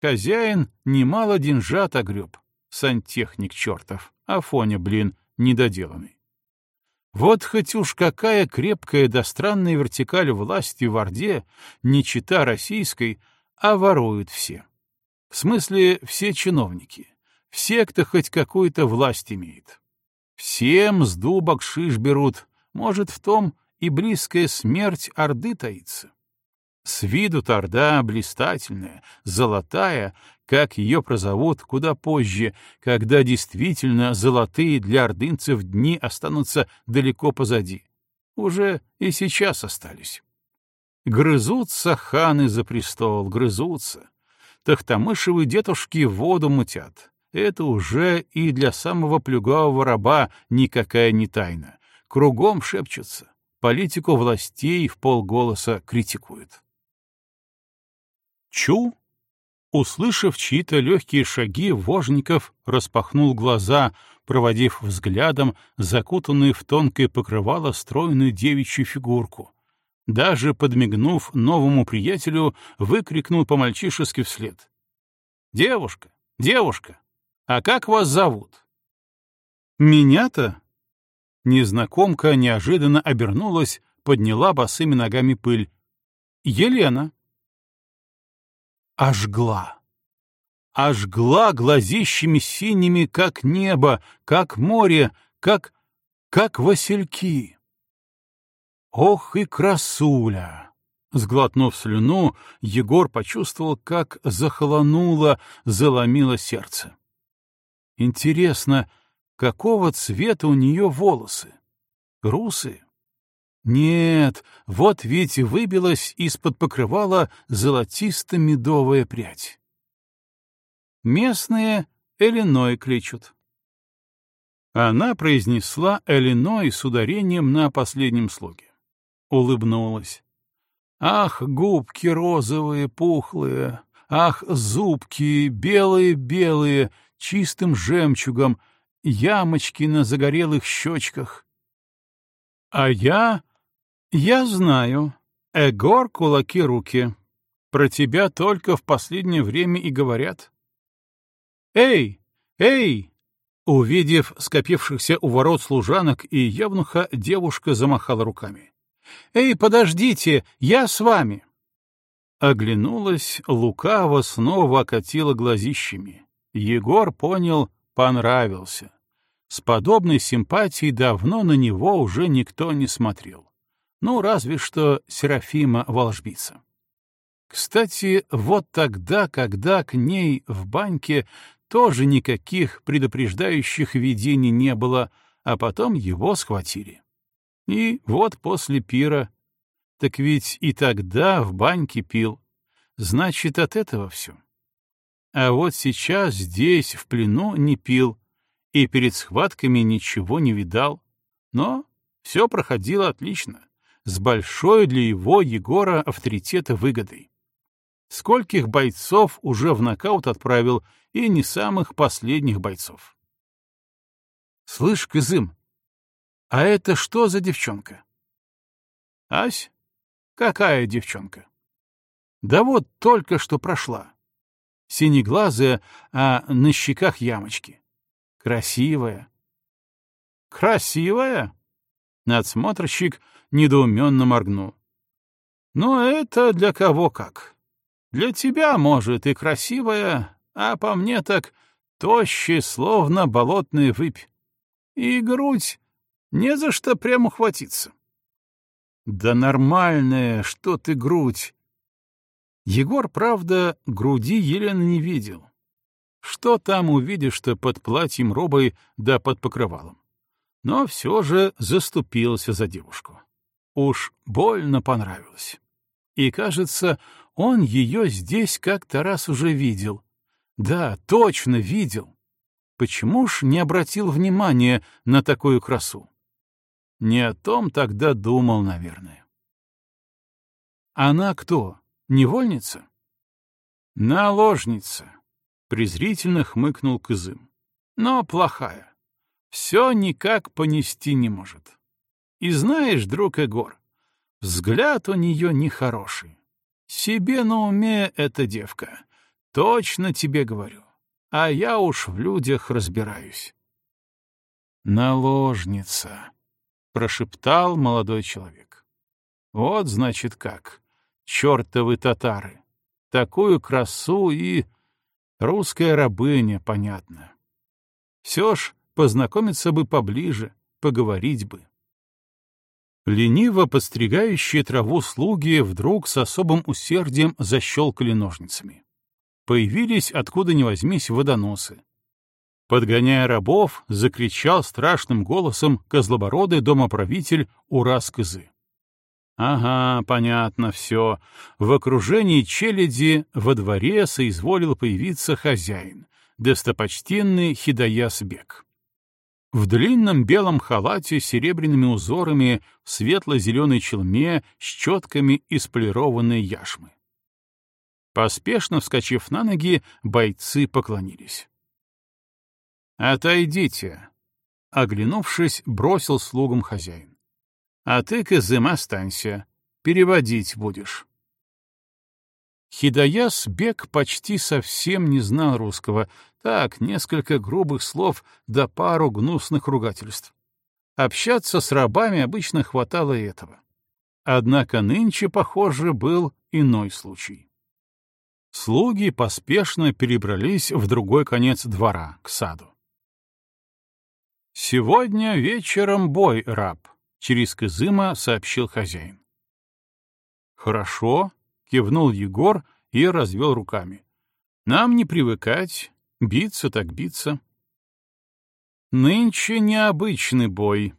Хозяин немало деньжат огреб, сантехник чертов, Афоня, блин, недоделанный. Вот хоть уж какая крепкая да странная вертикаль власти в Орде, не чита российской, а воруют все. В смысле, все чиновники, все, кто хоть какую-то власть имеет. Все мзду бакшиш берут, может, в том и близкая смерть Орды таится. С виду-то Орда блистательная, золотая, как ее прозовут куда позже, когда действительно золотые для ордынцев дни останутся далеко позади. Уже и сейчас остались. Грызутся ханы за престол, грызутся. Тахтамышевы дедушки воду мутят. Это уже и для самого плюгавого раба никакая не тайна. Кругом шепчутся. Политику властей в полголоса критикуют. Чу, услышав чьи-то легкие шаги, Вожников распахнул глаза, проводив взглядом закутанную в тонкое покрывало стройную девичью фигурку, даже подмигнув новому приятелю, выкрикнул по-мальчишески вслед. «Девушка, девушка, а как вас зовут?» «Меня-то?» Незнакомка неожиданно обернулась, подняла босыми ногами пыль. «Елена». Ожгла. Ожгла глазищами синими, как небо, как море, как... как васильки. Ох и красуля! Сглотнув слюну, Егор почувствовал, как захолонуло, заломило сердце. Интересно, какого цвета у нее волосы? Русые? Нет, вот ведь выбилась из-под покрывала золотисто-медовая прядь. Местные Элиной кличут. Она произнесла Элиной с ударением на последнем слоге. Улыбнулась. Ах, губки розовые, пухлые, ах, зубки белые-белые, чистым жемчугом, ямочки на загорелых щечках. А я... я знаю. Эгор кулаки руки. Про тебя только в последнее время и говорят. Эй, эй! Увидев скопившихся у ворот служанок и явнуха, девушка замахала руками. «Эй, подождите, я с вами!» Оглянулась, лукаво снова окатила глазищами. Егор понял, понравился. С подобной симпатией давно на него уже никто не смотрел. Ну, разве что Серафима Волжбица. Кстати, вот тогда, когда к ней в баньке тоже никаких предупреждающих видений не было, а потом его схватили. И вот после пира. Так ведь и тогда в баньке пил. Значит, от этого все. А вот сейчас здесь, в плену, не пил, и перед схватками ничего не видал. Но все проходило отлично, с большой для его, Егора, авторитета выгодой. Скольких бойцов уже в нокаут отправил, и не самых последних бойцов. «Слышь, Кызым, а это что за девчонка? Ась? Какая девчонка? Да вот только что прошла. Синеглазая, а на щеках ямочки. Красивая. Красивая? Надсмотрщик недоуменно моргнул. Ну, это для кого как. Для тебя, может, и красивая, а по мне так тощая, словно болотная выпь. И грудь не за что прямо ухватиться. Да нормальная, что ты грудь. Егор, правда, груди Елены не видел. Что там увидишь-то под платьем робой да под покрывалом? Но все же заступился за девушку. Уж больно понравилось. И, кажется, он ее здесь как-то раз уже видел. Да, точно видел. Почему ж не обратил внимания на такую красу? Не о том тогда думал, наверное. Она кто? Невольница? Наложница, презрительно хмыкнул Кызым. Но плохая. Все никак понести не может. И знаешь, друг Егор, взгляд у нее нехороший. Себе на уме эта девка. Точно тебе говорю. А я уж в людях разбираюсь. Наложница прошептал молодой человек. Вот, значит, как. Чёртовы татары. Такую красу и... Русская рабыня, понятно. Все ж познакомиться бы поближе, поговорить бы. Лениво подстригающие траву слуги вдруг с особым усердием защелкали ножницами. Появились откуда ни возьмись водоносы. Подгоняя рабов, закричал страшным голосом козлобородый домоправитель Урас Кызы. Ага, понятно все. В окружении челяди во дворе соизволил появиться хозяин, достопочтенный Хидаясбек. В длинном белом халате с серебряными узорами, в светло-зеленой челме с четками из полированной яшмы. Поспешно вскочив на ноги, бойцы поклонились. «Отойдите!» — оглянувшись, бросил слугам хозяин. «А ты, Кызым, останься. Переводить будешь». Хидаяс Бек почти совсем не знал русского, так, несколько грубых слов да пару гнусных ругательств. Общаться с рабами обычно хватало этого. Однако нынче, похоже, был иной случай. Слуги поспешно перебрались в другой конец двора, к саду. «Сегодня вечером бой, раб», — через Кызыма сообщил хозяин. Хорошо, кивнул Егор и развел руками. Нам не привыкать, биться так биться. Нынче необычный бой.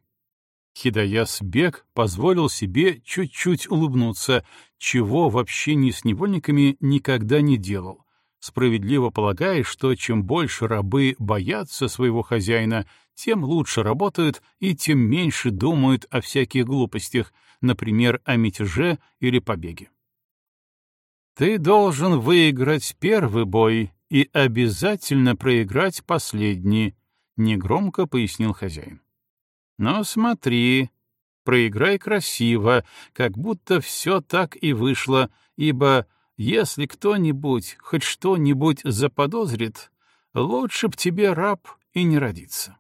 Хидаяс Бек позволил себе чуть-чуть улыбнуться, чего вообще ни с невольниками никогда не делал, справедливо полагая, что чем больше рабы боятся своего хозяина, тем лучше работают и тем меньше думают о всяких глупостях, например, о мятеже или побеге. Ты должен выиграть первый бой и обязательно проиграть последний, негромко пояснил хозяин. Но смотри, проиграй красиво, как будто все так и вышло, ибо если кто-нибудь хоть что-нибудь заподозрит, лучше б тебе раб и не родиться.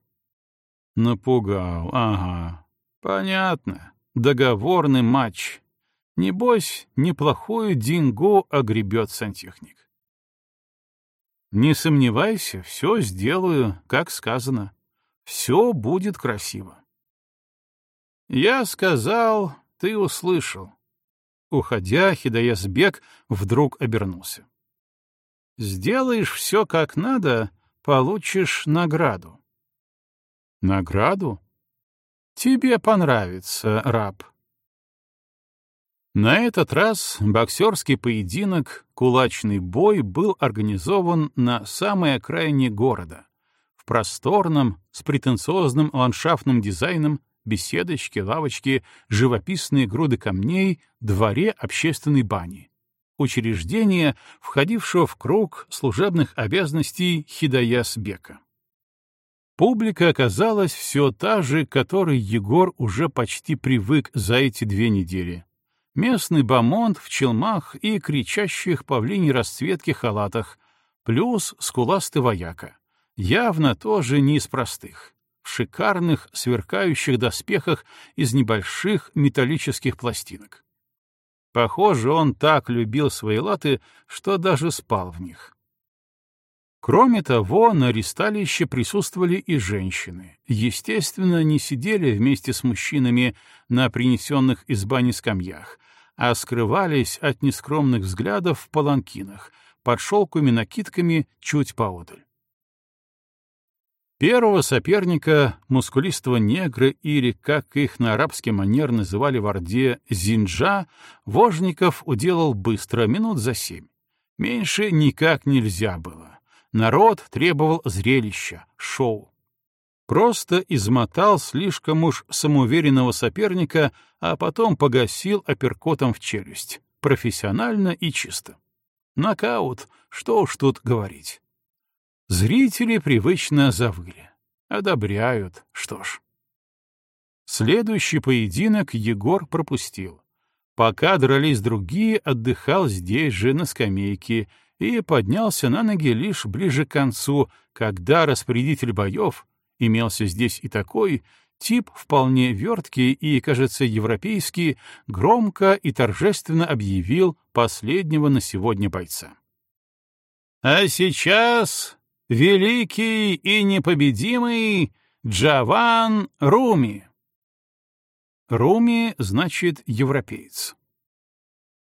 Напугал, ага. Понятно. Договорный матч. Небось, неплохую деньгу огребет сантехник. Не сомневайся, все сделаю, как сказано. Все будет красиво. Я сказал, ты услышал. Уходя, Хидаязбек вдруг обернулся. «Сделаешь все как надо, получишь награду». «Награду? Тебе понравится, раб». На этот раз боксерский поединок, кулачный бой был организован на самой окраине города, в просторном, с претенциозным ландшафтным дизайном беседочки, лавочки, живописные груды камней, дворе общественной бани. Учреждение, входившего в круг служебных обязанностей Хидаясбека. Публика оказалась все та же, к которой Егор уже почти привык за эти две недели. Местный бомонд в челмах и кричащих павлиней расцветки халатах, плюс скуластый вояка. Явно тоже не из простых в шикарных сверкающих доспехах из небольших металлических пластинок. Похоже, он так любил свои латы, что даже спал в них. Кроме того, на ристалище присутствовали и женщины. Естественно, не сидели вместе с мужчинами на принесенных из бани скамьях, а скрывались от нескромных взглядов в паланкинах, под шелками накидками чуть поодаль. Первого соперника, мускулистого негра или, как их на арабский манер называли в Орде, зинджа, Вожников уделал быстро, минут за семь. Меньше никак нельзя было. Народ требовал зрелища, шоу. Просто измотал слишком уж самоуверенного соперника, а потом погасил апперкотом в челюсть. Профессионально и чисто. Нокаут, что уж тут говорить. Зрители привычно завыли. Одобряют, что ж. Следующий поединок Егор пропустил. Пока дрались другие, отдыхал здесь же, на скамейке, и поднялся на ноги лишь ближе к концу, когда распорядитель боев, имелся здесь и такой, тип вполне верткий и, кажется, европейский, громко и торжественно объявил последнего на сегодня бойца. «А сейчас великий и непобедимый Джаван Руми. Руми значит европеец.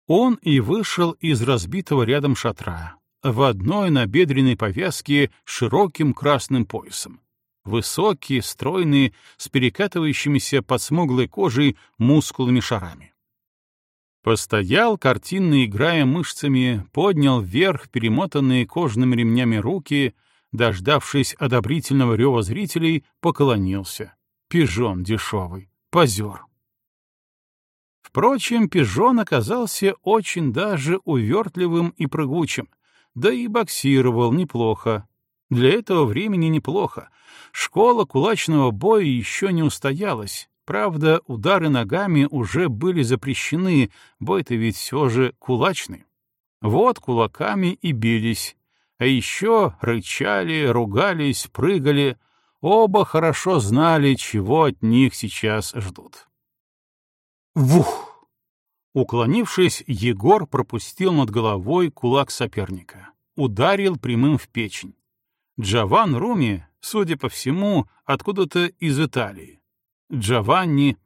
Он и вышел из разбитого рядом шатра, в одной набедренной повязке с широким красным поясом. Высокий, стройный, с перекатывающимися под смуглой кожей мускулами шарами. Постоял, картинно играя мышцами, поднял вверх перемотанные кожаными ремнями руки, дождавшись одобрительного рева зрителей, поклонился. Пижон дешевый, позер. Впрочем, пижон оказался очень даже увертливым и прыгучим, да и боксировал неплохо. Для этого времени неплохо. Школа кулачного боя еще не устоялась. Правда, удары ногами уже были запрещены, бой-то ведь все же кулачный. Вот кулаками и бились, а еще рычали, ругались, прыгали. Оба хорошо знали, чего от них сейчас ждут. Вух! Уклонившись, Егор пропустил над головой кулак соперника. Ударил прямым в печень. Джаван Руми, судя по всему, откуда-то из Италии. Джованни.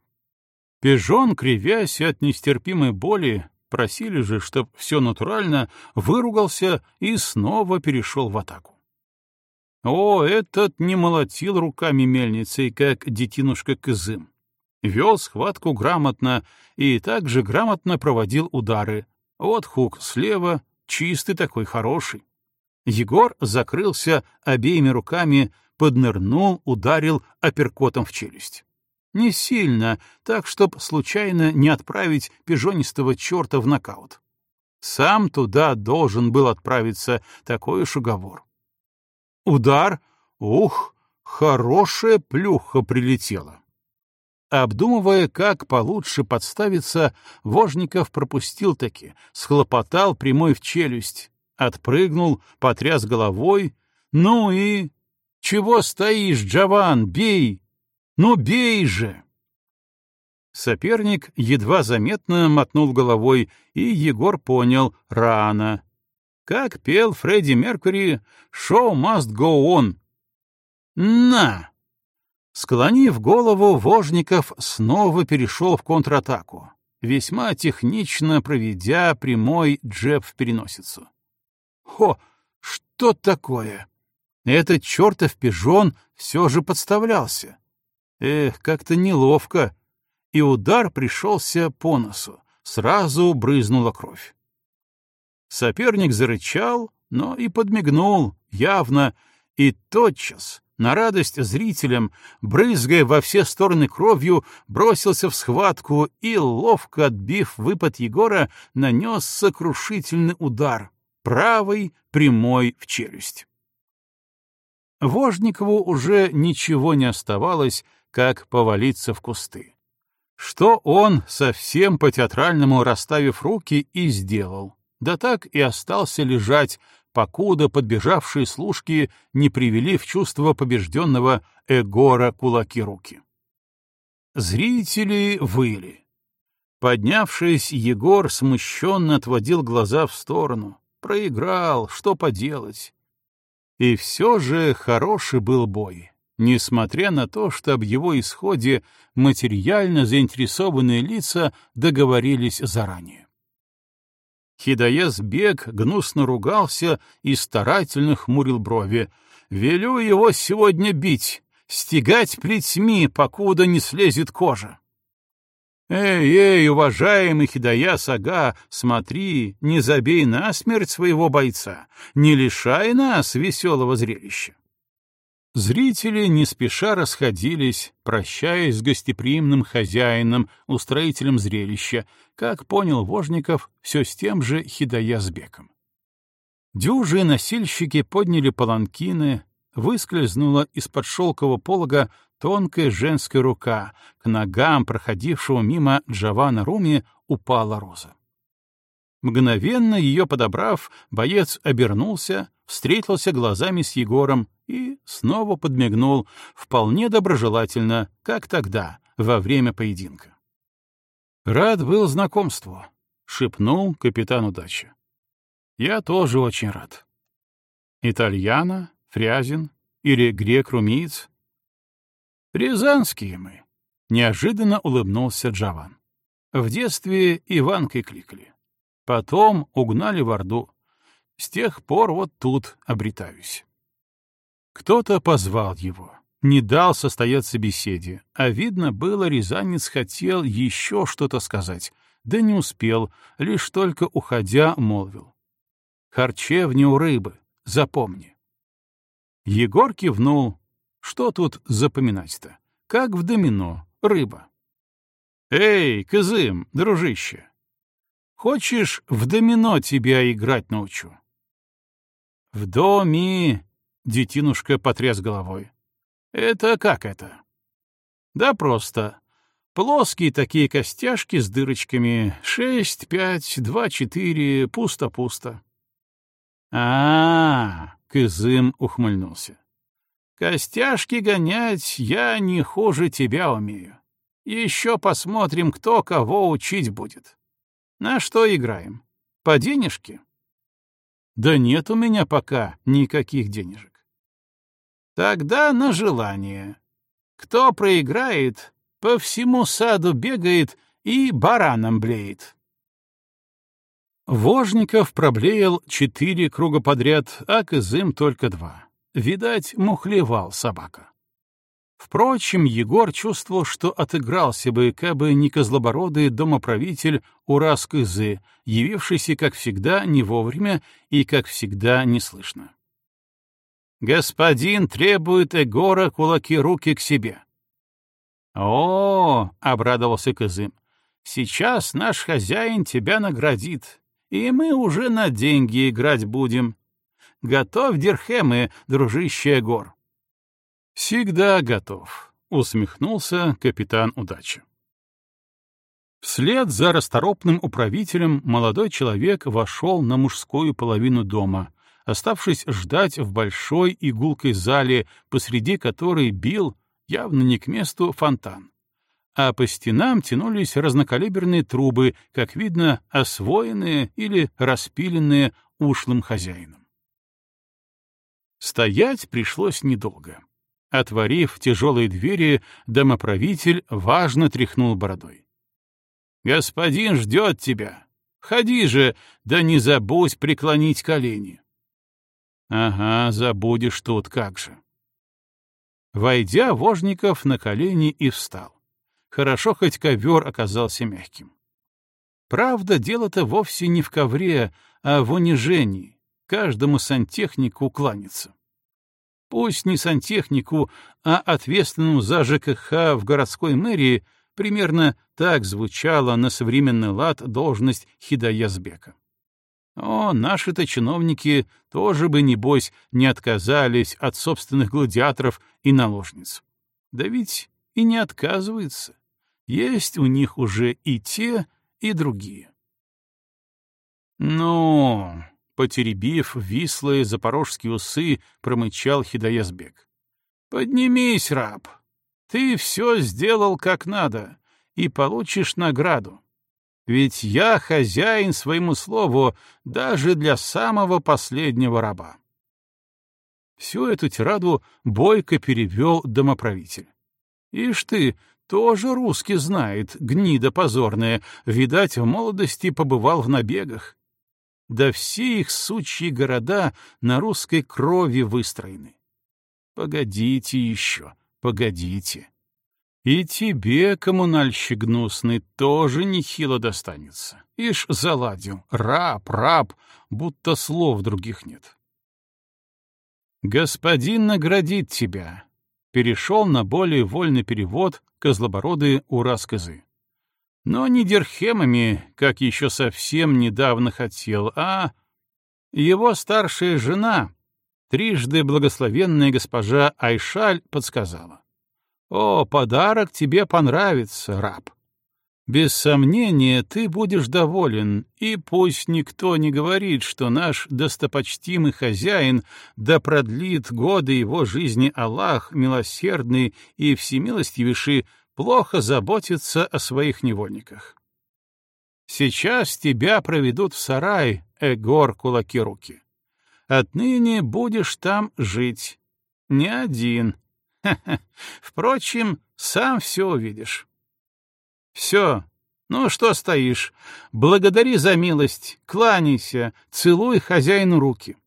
Пижон, кривясь от нестерпимой боли, Просили же, чтоб все натурально, выругался и снова перешел в атаку. О, этот не молотил руками мельницей, как детинушка Кызым. Вел схватку грамотно и также грамотно проводил удары. Вот хук слева, чистый такой, хороший. Егор закрылся обеими руками, поднырнул, ударил апперкотом в челюсть. Не сильно, так, чтоб случайно не отправить пижонистого черта в нокаут. Сам туда должен был отправиться, такой уж уговор. Удар, ух, хорошая плюха прилетела. Обдумывая, как получше подставиться, Вожников пропустил таки, схлопотал прямой в челюсть, отпрыгнул, потряс головой. Ну и... Чего стоишь, Джаван, бей! Ну бей же! Соперник едва заметно мотнул головой, и Егор понял — рано. Как пел Фредди Меркьюри, «Show must go on». «На!» Склонив голову, Вожников снова перешел в контратаку, весьма технично проведя прямой джеб в переносицу. Хо, что такое? Этот чертов пижон все же подставлялся. Эх, как-то неловко. И удар пришелся по носу. Сразу брызнула кровь. Соперник зарычал, но и подмигнул, явно, и тотчас, на радость зрителям, брызгая во все стороны кровью, бросился в схватку и, ловко отбив выпад Егора, нанес сокрушительный удар, правый, прямой в челюсть. Вожникову уже ничего не оставалось, как повалиться в кусты. Что он, совсем по-театральному расставив руки, и сделал. Да так и остался лежать, покуда подбежавшие служки не привели в чувство побежденного Эгора кулаки руки. Зрители выли. Поднявшись, Егор смущенно отводил глаза в сторону. Проиграл, что поделать. И все же хороший был бой, несмотря на то, что об его исходе материально заинтересованные лица договорились заранее. Хидаес Бег гнусно ругался и старательно хмурил брови. «Велю его сегодня бить, стегать плетьми, покуда не слезет кожа». «Эй, эй, уважаемый Хидаяс Ага, смотри, не забей насмерть своего бойца, не лишай нас веселого зрелища». Зрители не спеша расходились, прощаясь с гостеприимным хозяином, устроителем зрелища, как понял Вожников, все с тем же Хидаязбеком. Дюжи носильщики подняли паланкины, выскользнула из-под шелкового полога тонкая женская рука, к ногам проходившего мимо Джавана Руми упала роза. Мгновенно ее подобрав, боец обернулся, встретился глазами с Егором и снова подмигнул, вполне доброжелательно, как тогда, во время поединка. «Рад был знакомству», — шепнул капитан удачи. «Я тоже очень рад. Итальяна, Фрязин или грек-румиец?» «Рязанские мы», — неожиданно улыбнулся Джаван. «В детстве Иванкой кликали. Потом угнали в Орду. С тех пор вот тут обретаюсь». Кто-то позвал его, не дал состояться беседе, а видно было, рязанец хотел еще что-то сказать, да не успел, лишь только уходя молвил. «Харчевня у рыбы, запомни». Егор кивнул. Что тут запоминать-то? Как в домино, рыба. «Эй, Кызым, дружище, хочешь, в домино тебя играть научу?» «В доме Детинушка потряс головой. «Это как это?» «Да просто. Плоские такие костяшки с дырочками. Шесть, пять, два, четыре, пусто-пусто». «А-а-а!» — Кызым ухмыльнулся. «Костяшки гонять я не хуже тебя умею. Еще посмотрим, кто кого учить будет. На что играем? По денежке?» «Да нет у меня пока никаких денежек. Тогда на желание. Кто проиграет, по всему саду бегает и бараном блеет. Вожников проблеял четыре круга подряд, а Кызым только два. Видать, мухлевал собака. Впрочем, Егор чувствовал, что отыгрался бы, кабы не козлобородый домоправитель Урас Кызы, явившийся, как всегда, не вовремя и, как всегда, неслышно. «Господин требует Егора кулаки руки к себе». «О, — обрадовался Кызым, — сейчас наш хозяин тебя наградит, и мы уже на деньги играть будем. Готовь дирхемы, дружище Егор». «Всегда готов», — усмехнулся капитан удачи. Вслед за расторопным управителем молодой человек вошел на мужскую половину дома, оставшись ждать в большой игулкой зале, посреди которой бил, явно не к месту, фонтан. А по стенам тянулись разнокалиберные трубы, как видно, освоенные или распиленные ушлым хозяином. Стоять пришлось недолго. Отворив тяжелые двери, домоправитель важно тряхнул бородой. «Господин ждет тебя. Ходи же, да не забудь преклонить колени». «Ага, забудешь тут как же». Войдя, Вожников на колени и встал. Хорошо, хоть ковер оказался мягким. Правда, дело-то вовсе не в ковре, а в унижении. Каждому сантехнику кланяться. Пусть не сантехнику, а ответственному за ЖКХ в городской мэрии примерно так звучала на современный лад должность Хидаязбека. О, наши-то чиновники тоже бы, небось, не отказались от собственных гладиаторов и наложниц. Да ведь и не отказываются. Есть у них уже и те, и другие. Ну, потеребив вислые запорожские усы, промычал Хидаязбек. «Поднимись, раб! Ты все сделал как надо, и получишь награду. Ведь я хозяин своему слову даже для самого последнего раба». Всю эту тираду бойко перевел домоправитель. «Ишь ты, тоже русский знает, гнида позорная, видать, в молодости побывал в набегах да все их сучьи города на русской крови выстроены. Погодите еще, погодите. И тебе, коммунальщик гнусный, тоже нехило достанется. Ишь заладил, раб, раб, будто слов других нет. «Господин наградит тебя», — перешел на более вольный перевод козлобородые урассказы но не дирхемами, как еще совсем недавно хотел, а его старшая жена, трижды благословенная госпожа Айшаль, подсказала. «О, подарок тебе понравится, раб. Без сомнения, ты будешь доволен, и пусть никто не говорит, что наш достопочтимый хозяин да продлит годы его жизни Аллах, милосердный и всемилостивейший, плохо заботится о своих невольниках. Сейчас тебя проведут в сарай, Эгор кулаки-руки. Отныне будешь там жить. Не один. Впрочем, сам все увидишь. Все. Ну, что стоишь? Благодари за милость, кланяйся, целуй хозяину руки.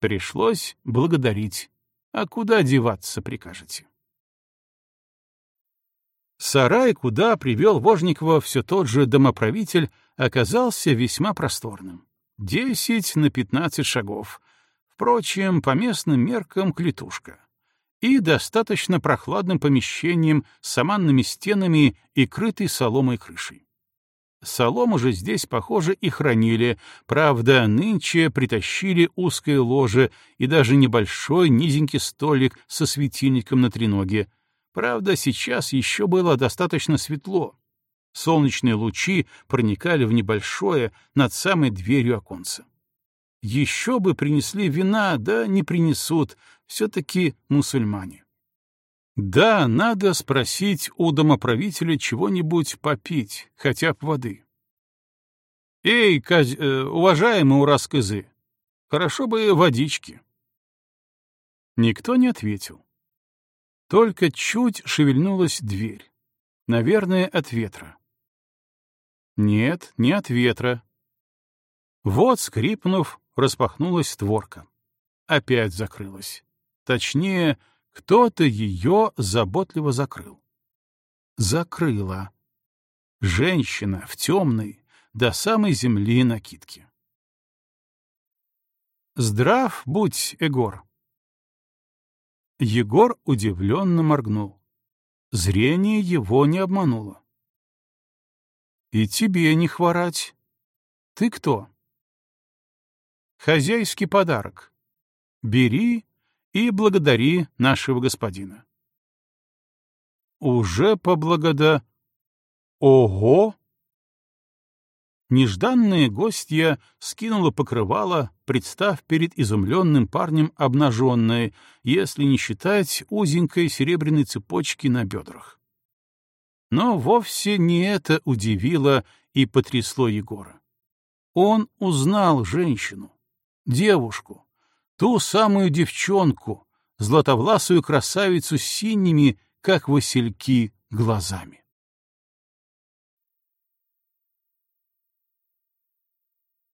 Пришлось благодарить. А куда деваться прикажете? Сарай, куда привел Вожникова все тот же домоправитель, оказался весьма просторным. Десять на пятнадцать шагов. Впрочем, по местным меркам клетушка. И достаточно прохладным помещением с саманными стенами и крытой соломой крышей. Солому же здесь, похоже, и хранили, правда, нынче притащили узкое ложе и даже небольшой низенький столик со светильником на треноге — Правда, сейчас еще было достаточно светло. Солнечные лучи проникали в небольшое над самой дверью оконце. Еще бы принесли вина, да не принесут, все-таки мусульмане. Да, надо спросить у домоправителя чего-нибудь попить, хотя бы воды. «Эй, каз... э, уважаемый ураскызы, хорошо бы водички». Никто не ответил. Только чуть шевельнулась дверь. Наверное, от ветра. Нет, не от ветра. Вот, скрипнув, распахнулась створка. Опять закрылась. Точнее, кто-то ее заботливо закрыл. Закрыла. Женщина в темной, до самой земли накидке. «Здрав будь, Егор!» Егор удивленно моргнул. Зрение его не обмануло. «И тебе не хворать. Ты кто?» «Хозяйский подарок. Бери и благодари нашего господина». «Уже поблагода...» «Ого!» Нежданная гостья скинула покрывало, представ перед изумленным парнем обнаженной, если не считать узенькой серебряной цепочки на бедрах. Но вовсе не это удивило и потрясло Егора. Он узнал женщину, девушку, ту самую девчонку, златовласую красавицу с синими, как васильки, глазами.